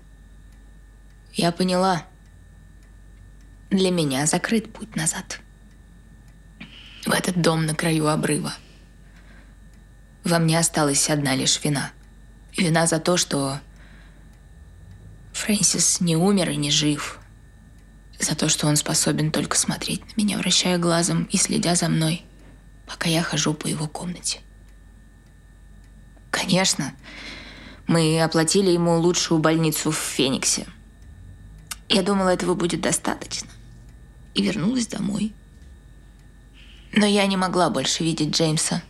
я поняла, для меня закрыт путь назад. В этот дом на краю обрыва. Во мне осталась одна лишь вина. Вина за то, что Фрэнсис не умер и не жив. За то, что он способен только смотреть на меня, вращая глазом и следя за мной, пока я хожу по его комнате. Конечно, мы оплатили ему лучшую больницу в Фениксе. Я думала, этого будет достаточно. И вернулась домой. Но я не могла больше видеть Джеймса.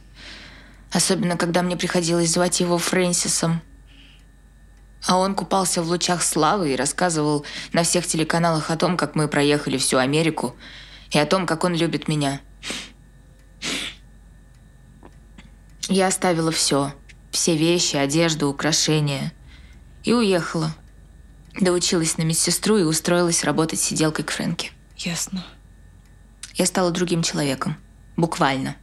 Особенно, когда мне приходилось звать его Фрэнсисом. А он купался в лучах славы и рассказывал на всех телеканалах о том, как мы проехали всю Америку, и о том, как он любит меня. Я оставила все. Все вещи, одежду, украшения. И уехала. Доучилась на медсестру и устроилась работать сиделкой к Фрэнке. Ясно. Я стала другим человеком. Буквально.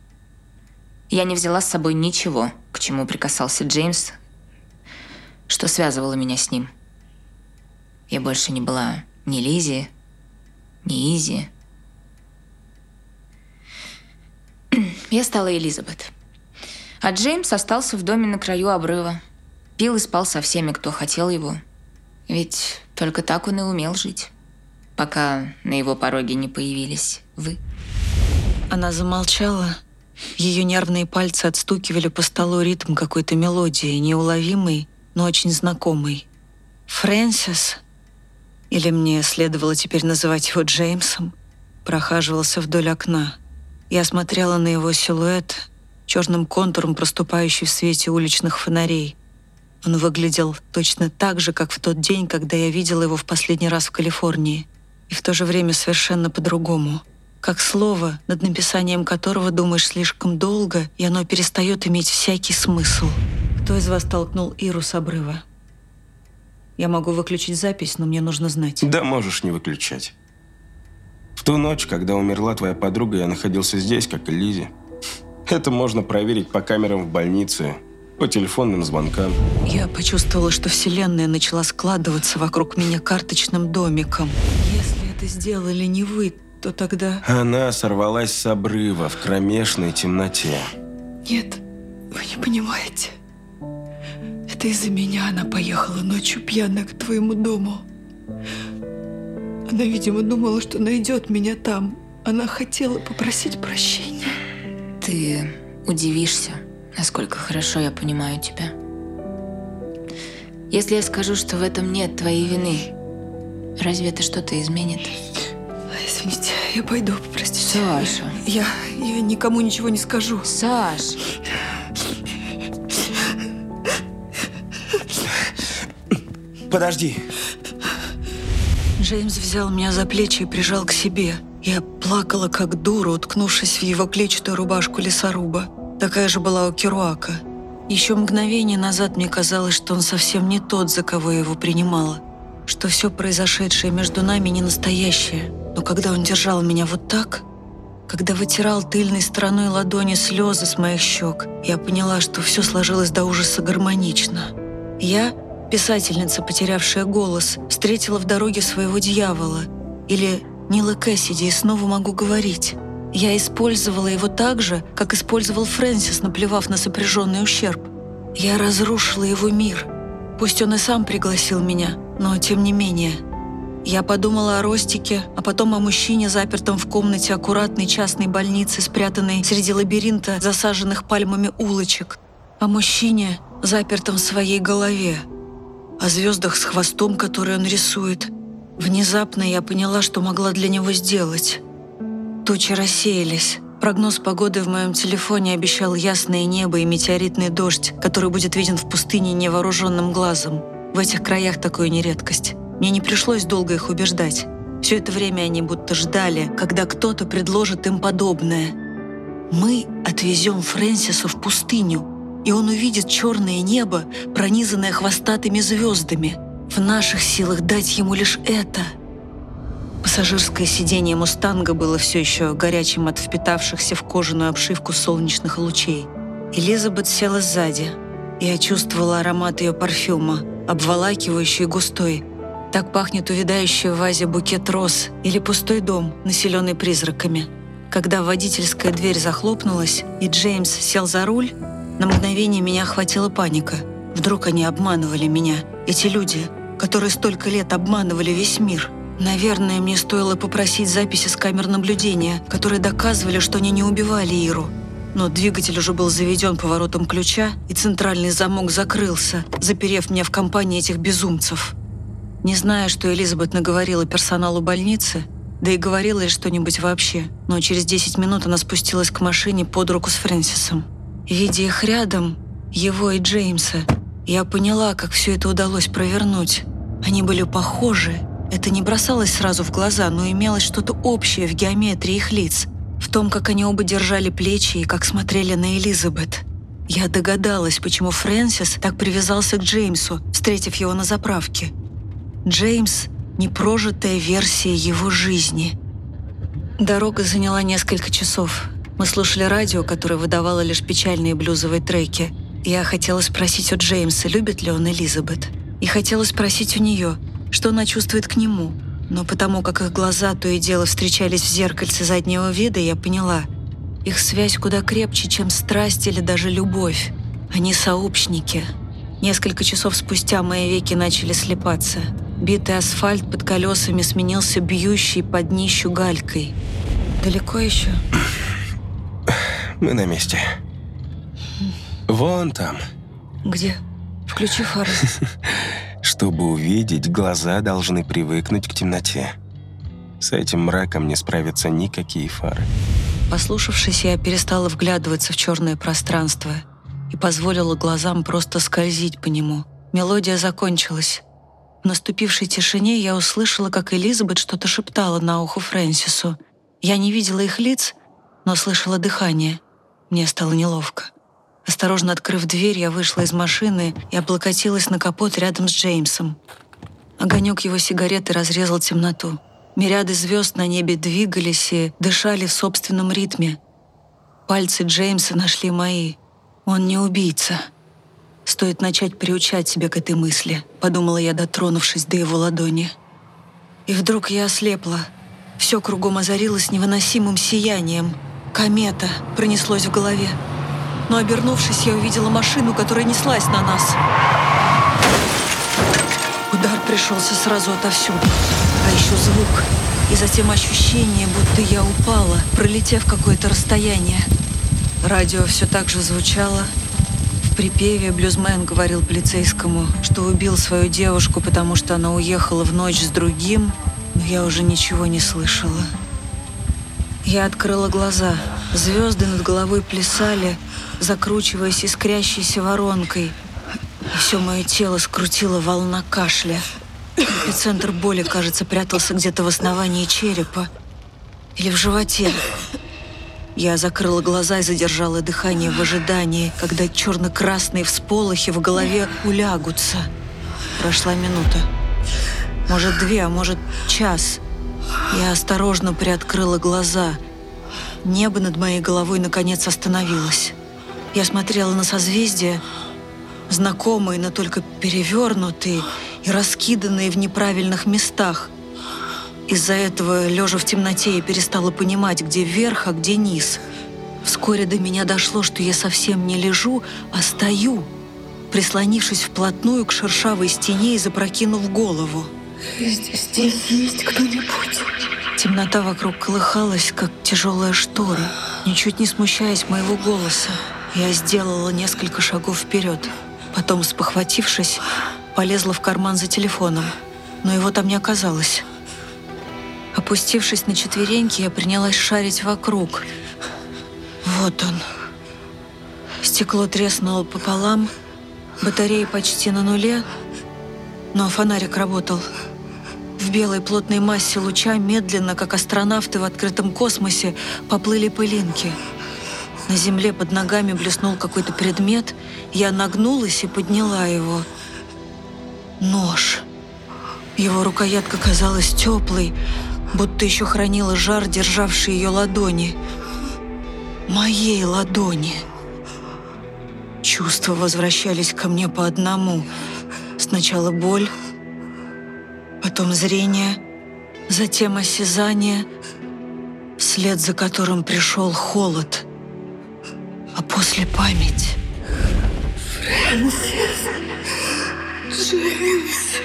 Я не взяла с собой ничего, к чему прикасался Джеймс, что связывало меня с ним. Я больше не была ни Лизи, ни Изи. <clears throat> Я стала Элизабет. А Джеймс остался в доме на краю обрыва. Пил и спал со всеми, кто хотел его. Ведь только так он и умел жить. Пока на его пороге не появились вы. Она замолчала. Ее нервные пальцы отстукивали по столу ритм какой-то мелодии, неуловимый, но очень знакомый. Фрэнсис, или мне следовало теперь называть его Джеймсом, прохаживался вдоль окна. Я смотрела на его силуэт, черным контуром проступающий в свете уличных фонарей. Он выглядел точно так же, как в тот день, когда я видела его в последний раз в Калифорнии. И в то же время совершенно по-другому. Как слово, над написанием которого думаешь слишком долго, и оно перестает иметь всякий смысл. Кто из вас толкнул Иру с обрыва? Я могу выключить запись, но мне нужно знать. Да можешь не выключать. В ту ночь, когда умерла твоя подруга, я находился здесь, как и Лизи. Это можно проверить по камерам в больнице, по телефонным звонкам. Я почувствовала, что Вселенная начала складываться вокруг меня карточным домиком. Если это сделали не вы, то тогда... Она сорвалась с обрыва в кромешной темноте. Нет, вы не понимаете. Это из-за меня она поехала ночью пьяная к твоему дому. Она, видимо, думала, что найдет меня там. Она хотела попросить прощения. Ты удивишься, насколько хорошо я понимаю тебя. Если я скажу, что в этом нет твоей вины, разве это что-то изменит? Извините, я пойду, простите. Саша. Я, я никому ничего не скажу. Саш, Подожди. Джеймс взял меня за плечи и прижал к себе. Я плакала, как дура, уткнувшись в его клетчатую рубашку лесоруба. Такая же была у Керуака. Еще мгновение назад мне казалось, что он совсем не тот, за кого я его принимала. Что все произошедшее между нами не настоящее. Но когда он держал меня вот так, когда вытирал тыльной стороной ладони слезы с моих щек, я поняла, что все сложилось до ужаса гармонично. Я, писательница, потерявшая голос, встретила в дороге своего дьявола. Или Нила Кэссиди, и снова могу говорить. Я использовала его так же, как использовал Фрэнсис, наплевав на сопряженный ущерб. Я разрушила его мир. Пусть он и сам пригласил меня, но тем не менее. Я подумала о Ростике, а потом о мужчине, запертом в комнате аккуратной частной больницы, спрятанной среди лабиринта засаженных пальмами улочек. О мужчине, запертом в своей голове. О звездах с хвостом, который он рисует. Внезапно я поняла, что могла для него сделать. Тучи рассеялись. Прогноз погоды в моем телефоне обещал ясное небо и метеоритный дождь, который будет виден в пустыне невооруженным глазом. В этих краях такое не редкость. Мне не пришлось долго их убеждать. Все это время они будто ждали, когда кто-то предложит им подобное. Мы отвезем Фрэнсиса в пустыню, и он увидит черное небо, пронизанное хвостатыми звездами. В наших силах дать ему лишь это — Пассажирское сиденье «Мустанга» было все еще горячим от впитавшихся в кожаную обшивку солнечных лучей. Элизабет села сзади. Я чувствовала аромат ее парфюма, обволакивающий и густой. Так пахнет увядающий в вазе букет роз или пустой дом, населенный призраками. Когда водительская дверь захлопнулась, и Джеймс сел за руль, на мгновение меня охватила паника. Вдруг они обманывали меня, эти люди, которые столько лет обманывали весь мир – Наверное, мне стоило попросить записи с камер наблюдения, которые доказывали, что они не убивали Иру. Но двигатель уже был заведен поворотом ключа, и центральный замок закрылся, заперев меня в компании этих безумцев. Не зная, что Элизабет наговорила персоналу больницы, да и говорила ли что-нибудь вообще, но через 10 минут она спустилась к машине под руку с Фрэнсисом. Видя их рядом, его и Джеймса, я поняла, как все это удалось провернуть. Они были похожи это не бросалось сразу в глаза, но имелось что-то общее в геометрии их лиц, в том, как они оба держали плечи и как смотрели на Элизабет. Я догадалась, почему Фрэнсис так привязался к Джеймсу, встретив его на заправке. Джеймс – непрожитая версия его жизни. Дорога заняла несколько часов. Мы слушали радио, которое выдавало лишь печальные блюзовые треки. Я хотела спросить у Джеймса, любит ли он Элизабет. И хотела спросить у нее – что она чувствует к нему. Но потому как их глаза то и дело встречались в зеркальце заднего вида, я поняла, их связь куда крепче, чем страсть или даже любовь. Они сообщники. Несколько часов спустя мои веки начали слепаться. Битый асфальт под колесами сменился бьющей под днищу галькой. Далеко еще? Мы на месте. Вон там. Где? Включи фары. <laughs> Чтобы увидеть, глаза должны привыкнуть к темноте. С этим мраком не справятся никакие фары. Послушавшись, я перестала вглядываться в черное пространство и позволила глазам просто скользить по нему. Мелодия закончилась. В наступившей тишине я услышала, как Элизабет что-то шептала на ухо Фрэнсису. Я не видела их лиц, но слышала дыхание. Мне стало неловко. Осторожно открыв дверь, я вышла из машины и облокотилась на капот рядом с Джеймсом. Огонек его сигареты разрезал темноту. Мириады звезд на небе двигались и дышали в собственном ритме. Пальцы Джеймса нашли мои. Он не убийца. Стоит начать приучать себя к этой мысли, подумала я, дотронувшись до его ладони. И вдруг я ослепла. Все кругом озарилось невыносимым сиянием. Комета пронеслось в голове но, обернувшись, я увидела машину, которая неслась на нас. Удар пришелся сразу отовсюду, а еще звук, и затем ощущение, будто я упала, пролетев какое-то расстояние. Радио все так же звучало. В припеве блюзмен говорил полицейскому, что убил свою девушку, потому что она уехала в ночь с другим, но я уже ничего не слышала. Я открыла глаза. Звезды над головой плясали, закручиваясь искрящейся воронкой. И все мое тело скрутило волна кашля. Эпицентр боли, кажется, прятался где-то в основании черепа. Или в животе. Я закрыла глаза и задержала дыхание в ожидании, когда черно-красные всполохи в голове улягутся. Прошла минута. Может, две, а может, час. Я осторожно приоткрыла глаза. Небо над моей головой наконец остановилось. Я смотрела на созвездия, знакомые, но только перевернутые и раскиданные в неправильных местах. Из-за этого, лежа в темноте, я перестала понимать, где верх, а где низ. Вскоре до меня дошло, что я совсем не лежу, а стою, прислонившись вплотную к шершавой стене и запрокинув голову. Здесь, здесь есть кто-нибудь? Темнота вокруг колыхалась, как тяжелая штора, ничуть не смущаясь моего голоса. Я сделала несколько шагов вперед. Потом, спохватившись, полезла в карман за телефоном. Но его там не оказалось. Опустившись на четвереньки, я принялась шарить вокруг. Вот он. Стекло треснуло пополам, батарея почти на нуле, но фонарик работал. В белой плотной массе луча медленно, как астронавты в открытом космосе, поплыли пылинки. На земле под ногами блеснул какой-то предмет. Я нагнулась и подняла его. Нож. Его рукоятка казалась теплой, будто еще хранила жар, державший ее ладони. Моей ладони. Чувства возвращались ко мне по одному. Сначала боль, потом зрение, затем осязание, вслед за которым пришел холод, а после память. Фрэнсис. Джеймс.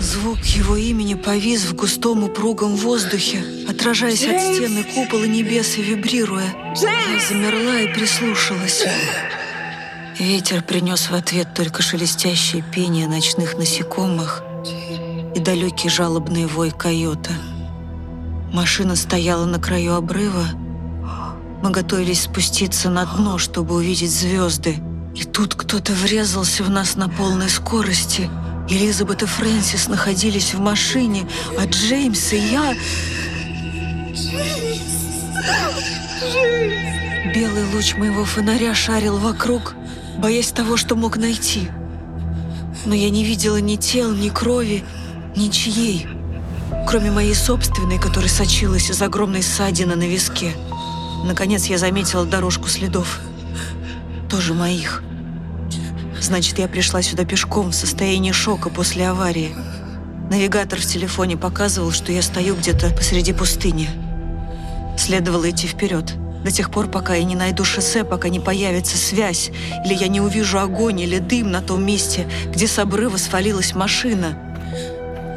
Звук его имени повис в густом упругом воздухе, отражаясь от стены купола небес и вибрируя. Я замерла и прислушалась. Ветер принес в ответ только шелестящее пение ночных насекомых и далекий жалобный вой койота. Машина стояла на краю обрыва. Мы готовились спуститься на дно, чтобы увидеть звезды. И тут кто-то врезался в нас на полной скорости. Элизабет и Фрэнсис находились в машине, а Джеймс и я... Белый луч моего фонаря шарил вокруг, боясь того, что мог найти. Но я не видела ни тел, ни крови, ничьей, кроме моей собственной, которая сочилась из огромной ссадины на виске. Наконец я заметила дорожку следов. Тоже моих. Значит, я пришла сюда пешком в состоянии шока после аварии. Навигатор в телефоне показывал, что я стою где-то посреди пустыни. Следовало идти вперед. До тех пор, пока я не найду шоссе, пока не появится связь, или я не увижу огонь или дым на том месте, где с обрыва свалилась машина.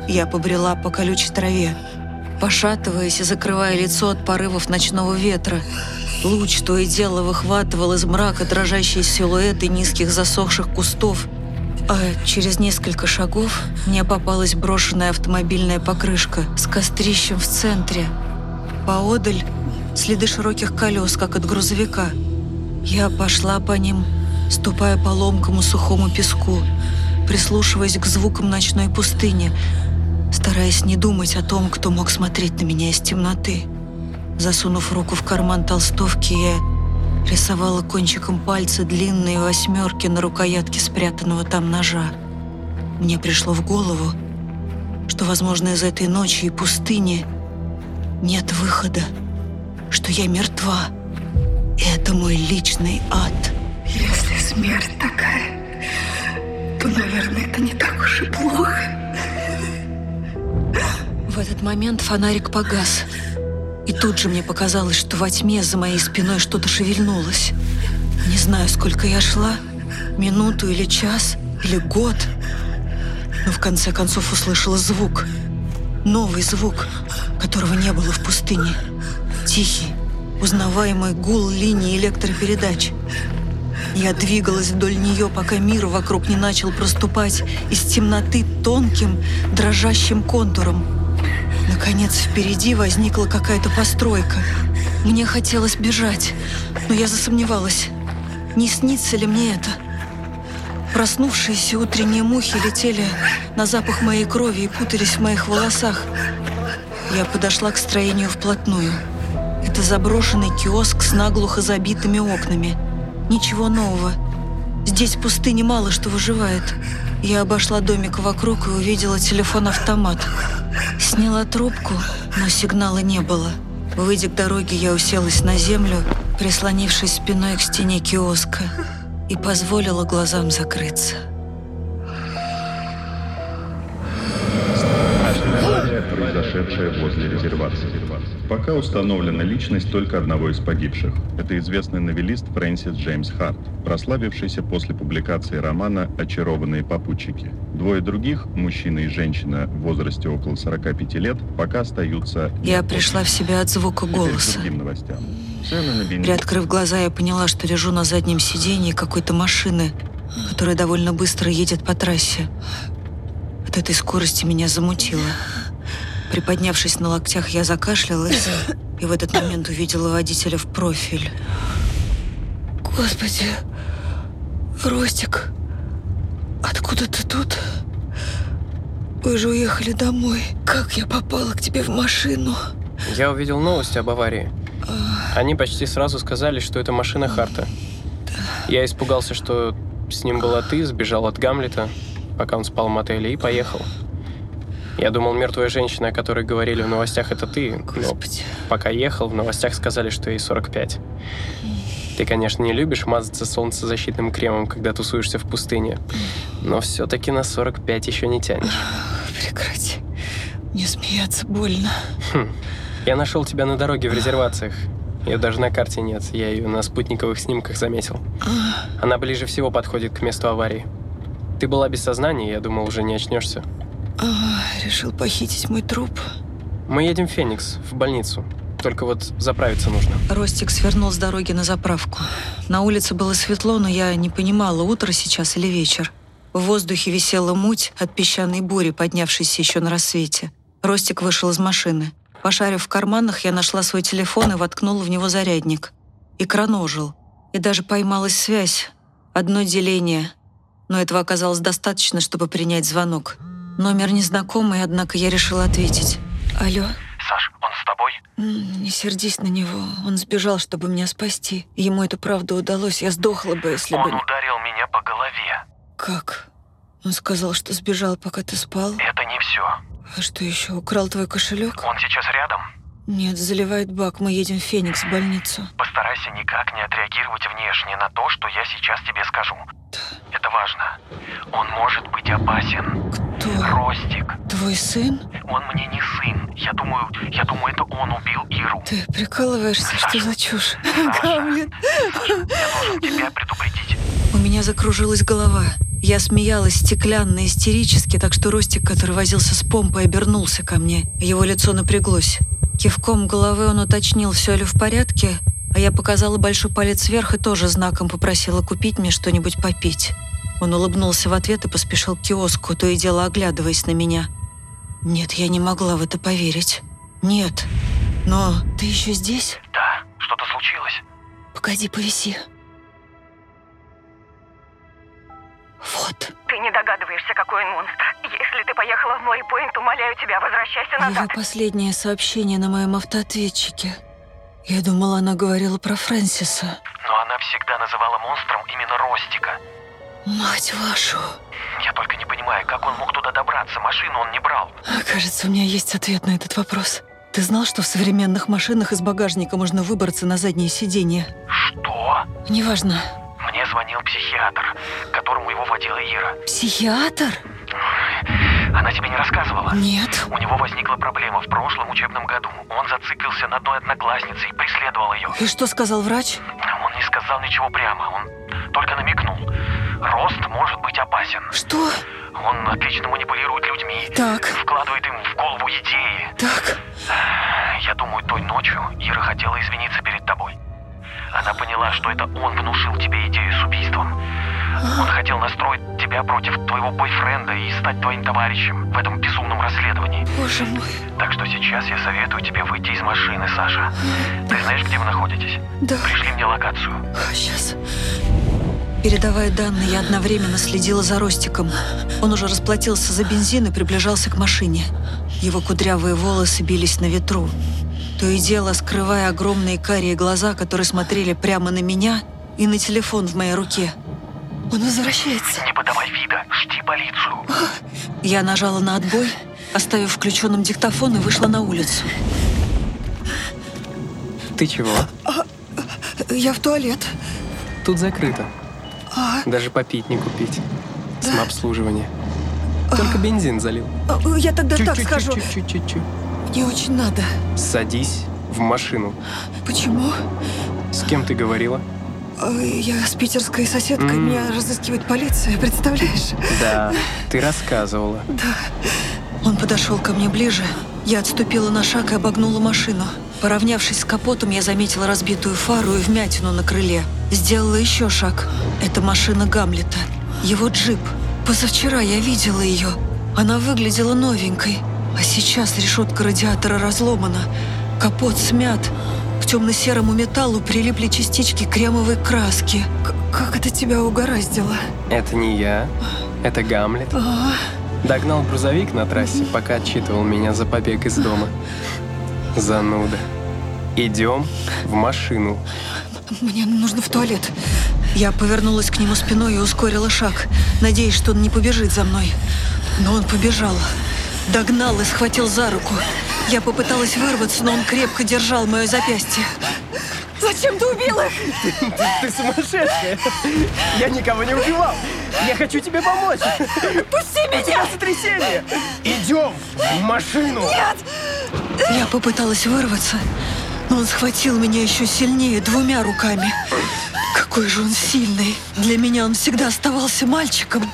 Я побрела по колючей траве, пошатываясь и закрывая лицо от порывов ночного ветра. Луч то и дело выхватывал из мрака дрожащие силуэты низких засохших кустов, а через несколько шагов мне попалась брошенная автомобильная покрышка с кострищем в центре. Поодаль следы широких колес, как от грузовика. Я пошла по ним, ступая по ломкому сухому песку, прислушиваясь к звукам ночной пустыни, стараясь не думать о том, кто мог смотреть на меня из темноты. Засунув руку в карман толстовки, я рисовала кончиком пальца длинные восьмерки на рукоятке спрятанного там ножа. Мне пришло в голову, что, возможно, из этой ночи и пустыни нет выхода что я мертва. И это мой личный ад. Если смерть такая, то, наверное, это не так уж и плохо. В этот момент фонарик погас. И тут же мне показалось, что во тьме за моей спиной что-то шевельнулось. Не знаю, сколько я шла, минуту или час, или год. Но в конце концов услышала звук. Новый звук, которого не было в пустыне. Тихий, узнаваемый гул линии электропередач. Я двигалась вдоль нее, пока мир вокруг не начал проступать из темноты тонким, дрожащим контуром. Наконец, впереди возникла какая-то постройка. Мне хотелось бежать, но я засомневалась. Не снится ли мне это? Проснувшиеся утренние мухи летели на запах моей крови и путались в моих волосах. Я подошла к строению вплотную. Это заброшенный киоск с наглухо забитыми окнами. Ничего нового. Здесь в пустыне мало что выживает. Я обошла домик вокруг и увидела телефон-автомат. Сняла трубку, но сигнала не было. Выйдя к дороге, я уселась на землю, прислонившись спиной к стене киоска, и позволила глазам закрыться. Произошедшее возле резервации. Пока установлена личность только одного из погибших. Это известный новелист Фрэнсис Джеймс Харт, прославившийся после публикации романа «Очарованные попутчики». Двое других, мужчина и женщина в возрасте около 45 лет, пока остаются... Я пришла в себя от звука голоса. Приоткрыв глаза, я поняла, что лежу на заднем сидении какой-то машины, которая довольно быстро едет по трассе. От этой скорости меня замутило. Приподнявшись на локтях, я закашлялась и в этот момент увидела водителя в профиль. Господи, Ростик, откуда ты тут? Вы же уехали домой. Как я попала к тебе в машину? Я увидел новости об аварии. Они почти сразу сказали, что это машина Харта. Я испугался, что с ним была ты, сбежал от Гамлета, пока он спал в мотеле, и поехал. Я думал, мертвая женщина, о которой говорили в новостях, это ты. Но пока ехал, в новостях сказали, что ей 45. Ты, конечно, не любишь мазаться солнцезащитным кремом, когда тусуешься в пустыне. Но все-таки на 45 еще не тянешь. Прекрати. Мне смеяться больно. Хм. Я нашел тебя на дороге в резервациях. Ее даже на карте нет. Я ее на спутниковых снимках заметил. Она ближе всего подходит к месту аварии. Ты была без сознания, я думал, уже не очнешься. Решил похитить мой труп. Мы едем в Феникс, в больницу. Только вот заправиться нужно. Ростик свернул с дороги на заправку. На улице было светло, но я не понимала, утро сейчас или вечер. В воздухе висела муть от песчаной бури, поднявшейся еще на рассвете. Ростик вышел из машины. Пошарив в карманах, я нашла свой телефон и воткнула в него зарядник. Экран ожил. И даже поймалась связь. Одно деление. Но этого оказалось достаточно, чтобы принять звонок. Номер незнакомый, однако я решила ответить. Алло? Саш, он с тобой? Не сердись на него. Он сбежал, чтобы меня спасти. Ему это правда удалось. Я сдохла бы, если бы... Он ударил меня по голове. Как? Он сказал, что сбежал, пока ты спал? Это не все. А что еще? Украл твой кошелек? Он сейчас рядом. Нет, заливает бак. Мы едем в Феникс, в больницу. Постарайся никак не отреагировать внешне на то, что я сейчас тебе скажу. Это важно. Он может быть опасен. Кто? Ростик. Твой сын? Он мне не сын. Я думаю, я думаю, это он убил Иру. Ты прикалываешься? Что за чушь? Саша. <laughs> Гамлет. Я должен тебя предупредить. У меня закружилась голова. Я смеялась стеклянно, истерически, так что Ростик, который возился с помпой, обернулся ко мне. Его лицо напряглось. Кивком головы он уточнил, все ли в порядке, а я показала большой палец вверх и тоже знаком попросила купить мне что-нибудь попить. Он улыбнулся в ответ и поспешил к киоску, то и дело оглядываясь на меня. Нет, я не могла в это поверить. Нет. Но Ты еще здесь? Да, что-то случилось? Погоди, повиси. Вот. Ты не догадываешься, какой он монстр. Ты поехала в Мори-Пойнт, умоляю тебя, возвращайся Ее назад. последнее сообщение на моем автоответчике. Я думала, она говорила про Фрэнсиса. Но она всегда называла монстром именно Ростика. Мать вашу. Я только не понимаю, как он мог туда добраться. Машину он не брал. А, Кажется, у меня есть ответ на этот вопрос. Ты знал, что в современных машинах из багажника можно выбраться на заднее сиденье? Что? Неважно. Мне звонил психиатр, которому его водила Ира. Психиатр? Она тебе не рассказывала? Нет. У него возникла проблема в прошлом учебном году. Он зациклился на одной однокласснице и преследовал ее. И что сказал врач? Он не сказал ничего прямо, он только намекнул. Рост может быть опасен. Что? Он отлично манипулирует людьми. Так. Вкладывает им в голову идеи. Так. Я думаю, той ночью Ира хотела извиниться перед тобой. Она поняла, что это он внушил тебе идею с убийством. Он хотел настроить тебя против твоего бойфренда и стать твоим товарищем в этом безумном расследовании. Боже мой. Так что сейчас я советую тебе выйти из машины, Саша. Ты знаешь, где вы находитесь? Да. Пришли мне локацию. Сейчас. Передавая данные, я одновременно следила за Ростиком. Он уже расплатился за бензин и приближался к машине. Его кудрявые волосы бились на ветру. То и дело, скрывая огромные карие глаза, которые смотрели прямо на меня и на телефон в моей руке. Он возвращается. Не подавай вида, жди полицию. Я нажала на отбой, оставив включенным диктофон и вышла на улицу. Ты чего? Я в туалет. Тут закрыто. А, Даже попить не купить. Самообслуживание. Только бензин залил. а, я тогда так чуть-чуть. Мне очень надо. Садись в машину. Почему? С кем ты говорила? Я с питерской соседкой, М. меня разыскивает полиция, представляешь? Да, ты рассказывала. Он подошел ко мне ближе. Я отступила на шаг и обогнула машину. Поравнявшись с капотом, я заметила разбитую фару и вмятину на крыле. Сделала еще шаг. Это машина Гамлета. Его джип. Позавчера я видела ее. Она выглядела новенькой. А сейчас решетка радиатора разломана. Капот смят. К темно-серому металлу прилипли частички кремовой краски. Как это тебя угораздило? Это не я, это Гамлет. А, Догнал грузовик на трассе, пока отчитывал меня за побег из дома. Зануда. Идем в машину. Мне нужно в туалет. Я повернулась к нему спиной и ускорила шаг, надеясь, что он не побежит за мной. Но он побежал. Догнал и схватил за руку. Я попыталась вырваться, но он крепко держал мое запястье. Зачем ты убил их? Ты сумасшедшая! Я никого не убивал! Я хочу тебе помочь! Пусти У тебя сотрясение! Идем в машину! Нет! Я попыталась вырваться, но он схватил меня еще сильнее двумя руками. Какой же он сильный. Для меня он всегда оставался мальчиком.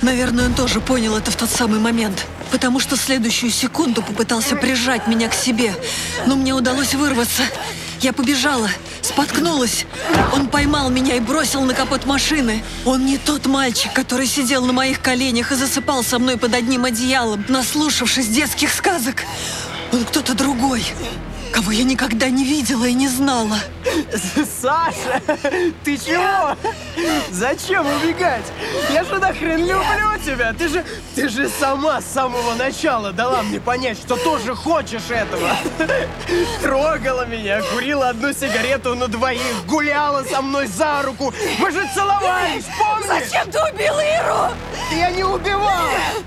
Наверное, он тоже понял это в тот самый момент, потому что в следующую секунду попытался прижать меня к себе. Но мне удалось вырваться. Я побежала, споткнулась. Он поймал меня и бросил на капот машины. Он не тот мальчик, который сидел на моих коленях и засыпал со мной под одним одеялом, наслушавшись детских сказок. Он кто-то другой, кого я никогда не видела и не знала. Саша, ты чего? Зачем убегать? Я же нахрен люблю тебя. Ты же, ты же сама с самого начала дала мне понять, что тоже хочешь этого. Трогала меня, курила одну сигарету на двоих, гуляла со мной за руку. Мы же целовались, помнишь? Зачем ты убил Иру? Я не убивал.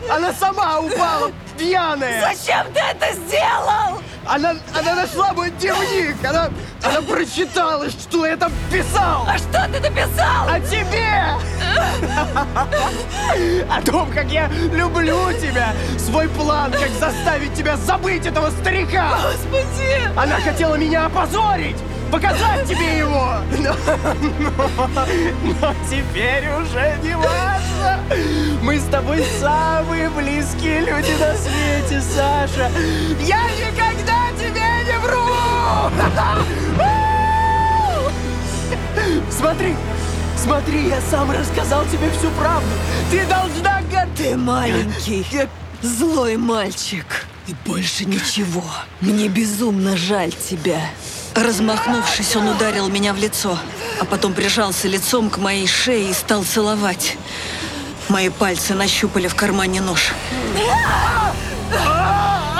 Она сама упала, пьяная. Зачем ты это сделал? Она, она нашла мой дневник. Она, она прочитала, что я там писал. А что ты написал? О тебе! О том, как я люблю тебя! Свой план, как заставить тебя забыть этого старика! Господи! Она хотела меня опозорить! Показать тебе его! Но, но- но теперь уже не важно! Мы с тобой самые близкие люди на свете, Саша! Я никогда вру! <laughs> Смотри! Смотри, я сам рассказал тебе всю правду. Ты должна Ты маленький, злой мальчик. И больше ничего. Мне безумно жаль тебя. Размахнувшись, он ударил меня в лицо, а потом прижался лицом к моей шее и стал целовать. Мои пальцы нащупали в кармане нож. <laughs>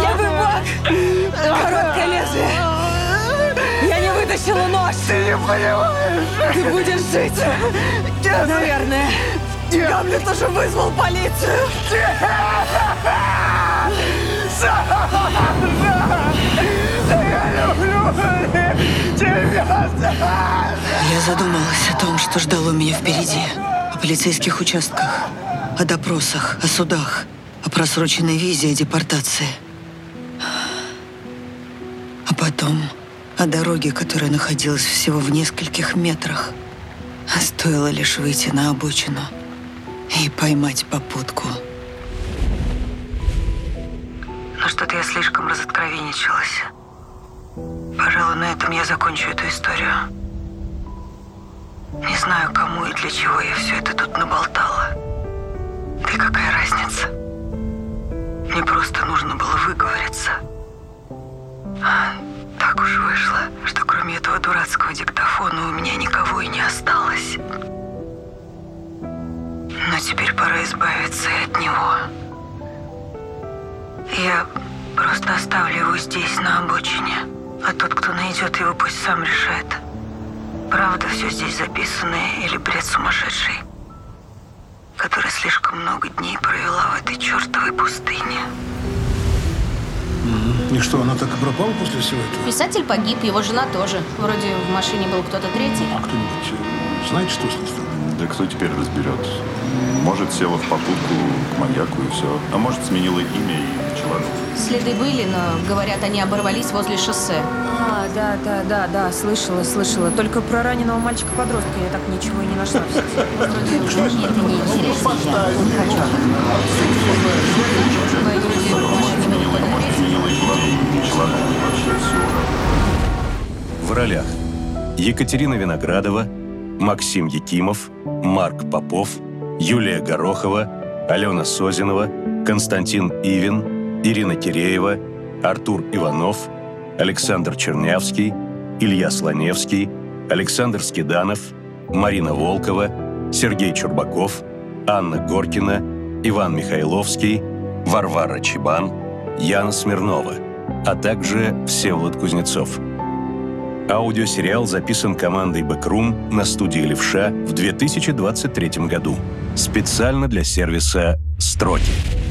Левый бок! Короткое лезвие! Я не вытащила нож! Ты не понимаешь! Ты будешь жить! Наверное. Гамлет уже вызвал полицию! Я люблю тебя, Саша! Я задумалась о том, что ждало меня впереди. О полицейских участках, о допросах, о судах, о просроченной визе, о депортации. А потом о дороге, которая находилась всего в нескольких метрах. А стоило лишь выйти на обочину и поймать попутку. Но что-то я слишком разоткровенничалась. Пожалуй, на этом я закончу эту историю. Не знаю, кому и для чего я все это тут наболтала. Да и какая разница? Мне просто нужно было выговориться. А, Так уж вышло, что кроме этого дурацкого диктофона у меня никого и не осталось. Но теперь пора избавиться и от него. Я просто оставлю его здесь, на обочине. А тот, кто найдет его, пусть сам решает. Правда все здесь записано или бред сумасшедший, который слишком много дней провела в этой чертовой пустыне. И что, она так и пропала после всего этого? Писатель погиб, его жена тоже. Вроде в машине был кто-то третий. А кто-нибудь э, знаете, что с ней стало? Да кто теперь разберет? Может, села в попутку к маньяку и все. А может, сменила имя и. Следы были, но, говорят, они оборвались возле шоссе. А, да, да, да, да, слышала, слышала. Только про раненого мальчика-подростка я так ничего и не нашла. <laughs> В ролях Екатерина Виноградова, Максим Якимов, Марк Попов, Юлия Горохова, Алена Созинова, Константин Ивин, Ирина Киреева, Артур Иванов, Александр Чернявский, Илья Слоневский, Александр Скиданов, Марина Волкова, Сергей Чурбаков, Анна Горкина, Иван Михайловский, Варвара Чебан, Яна Смирнова, а также Всеволод Кузнецов. Аудиосериал записан командой Бэкрум на студии Левша в 2023 году. Специально для сервиса «Строки».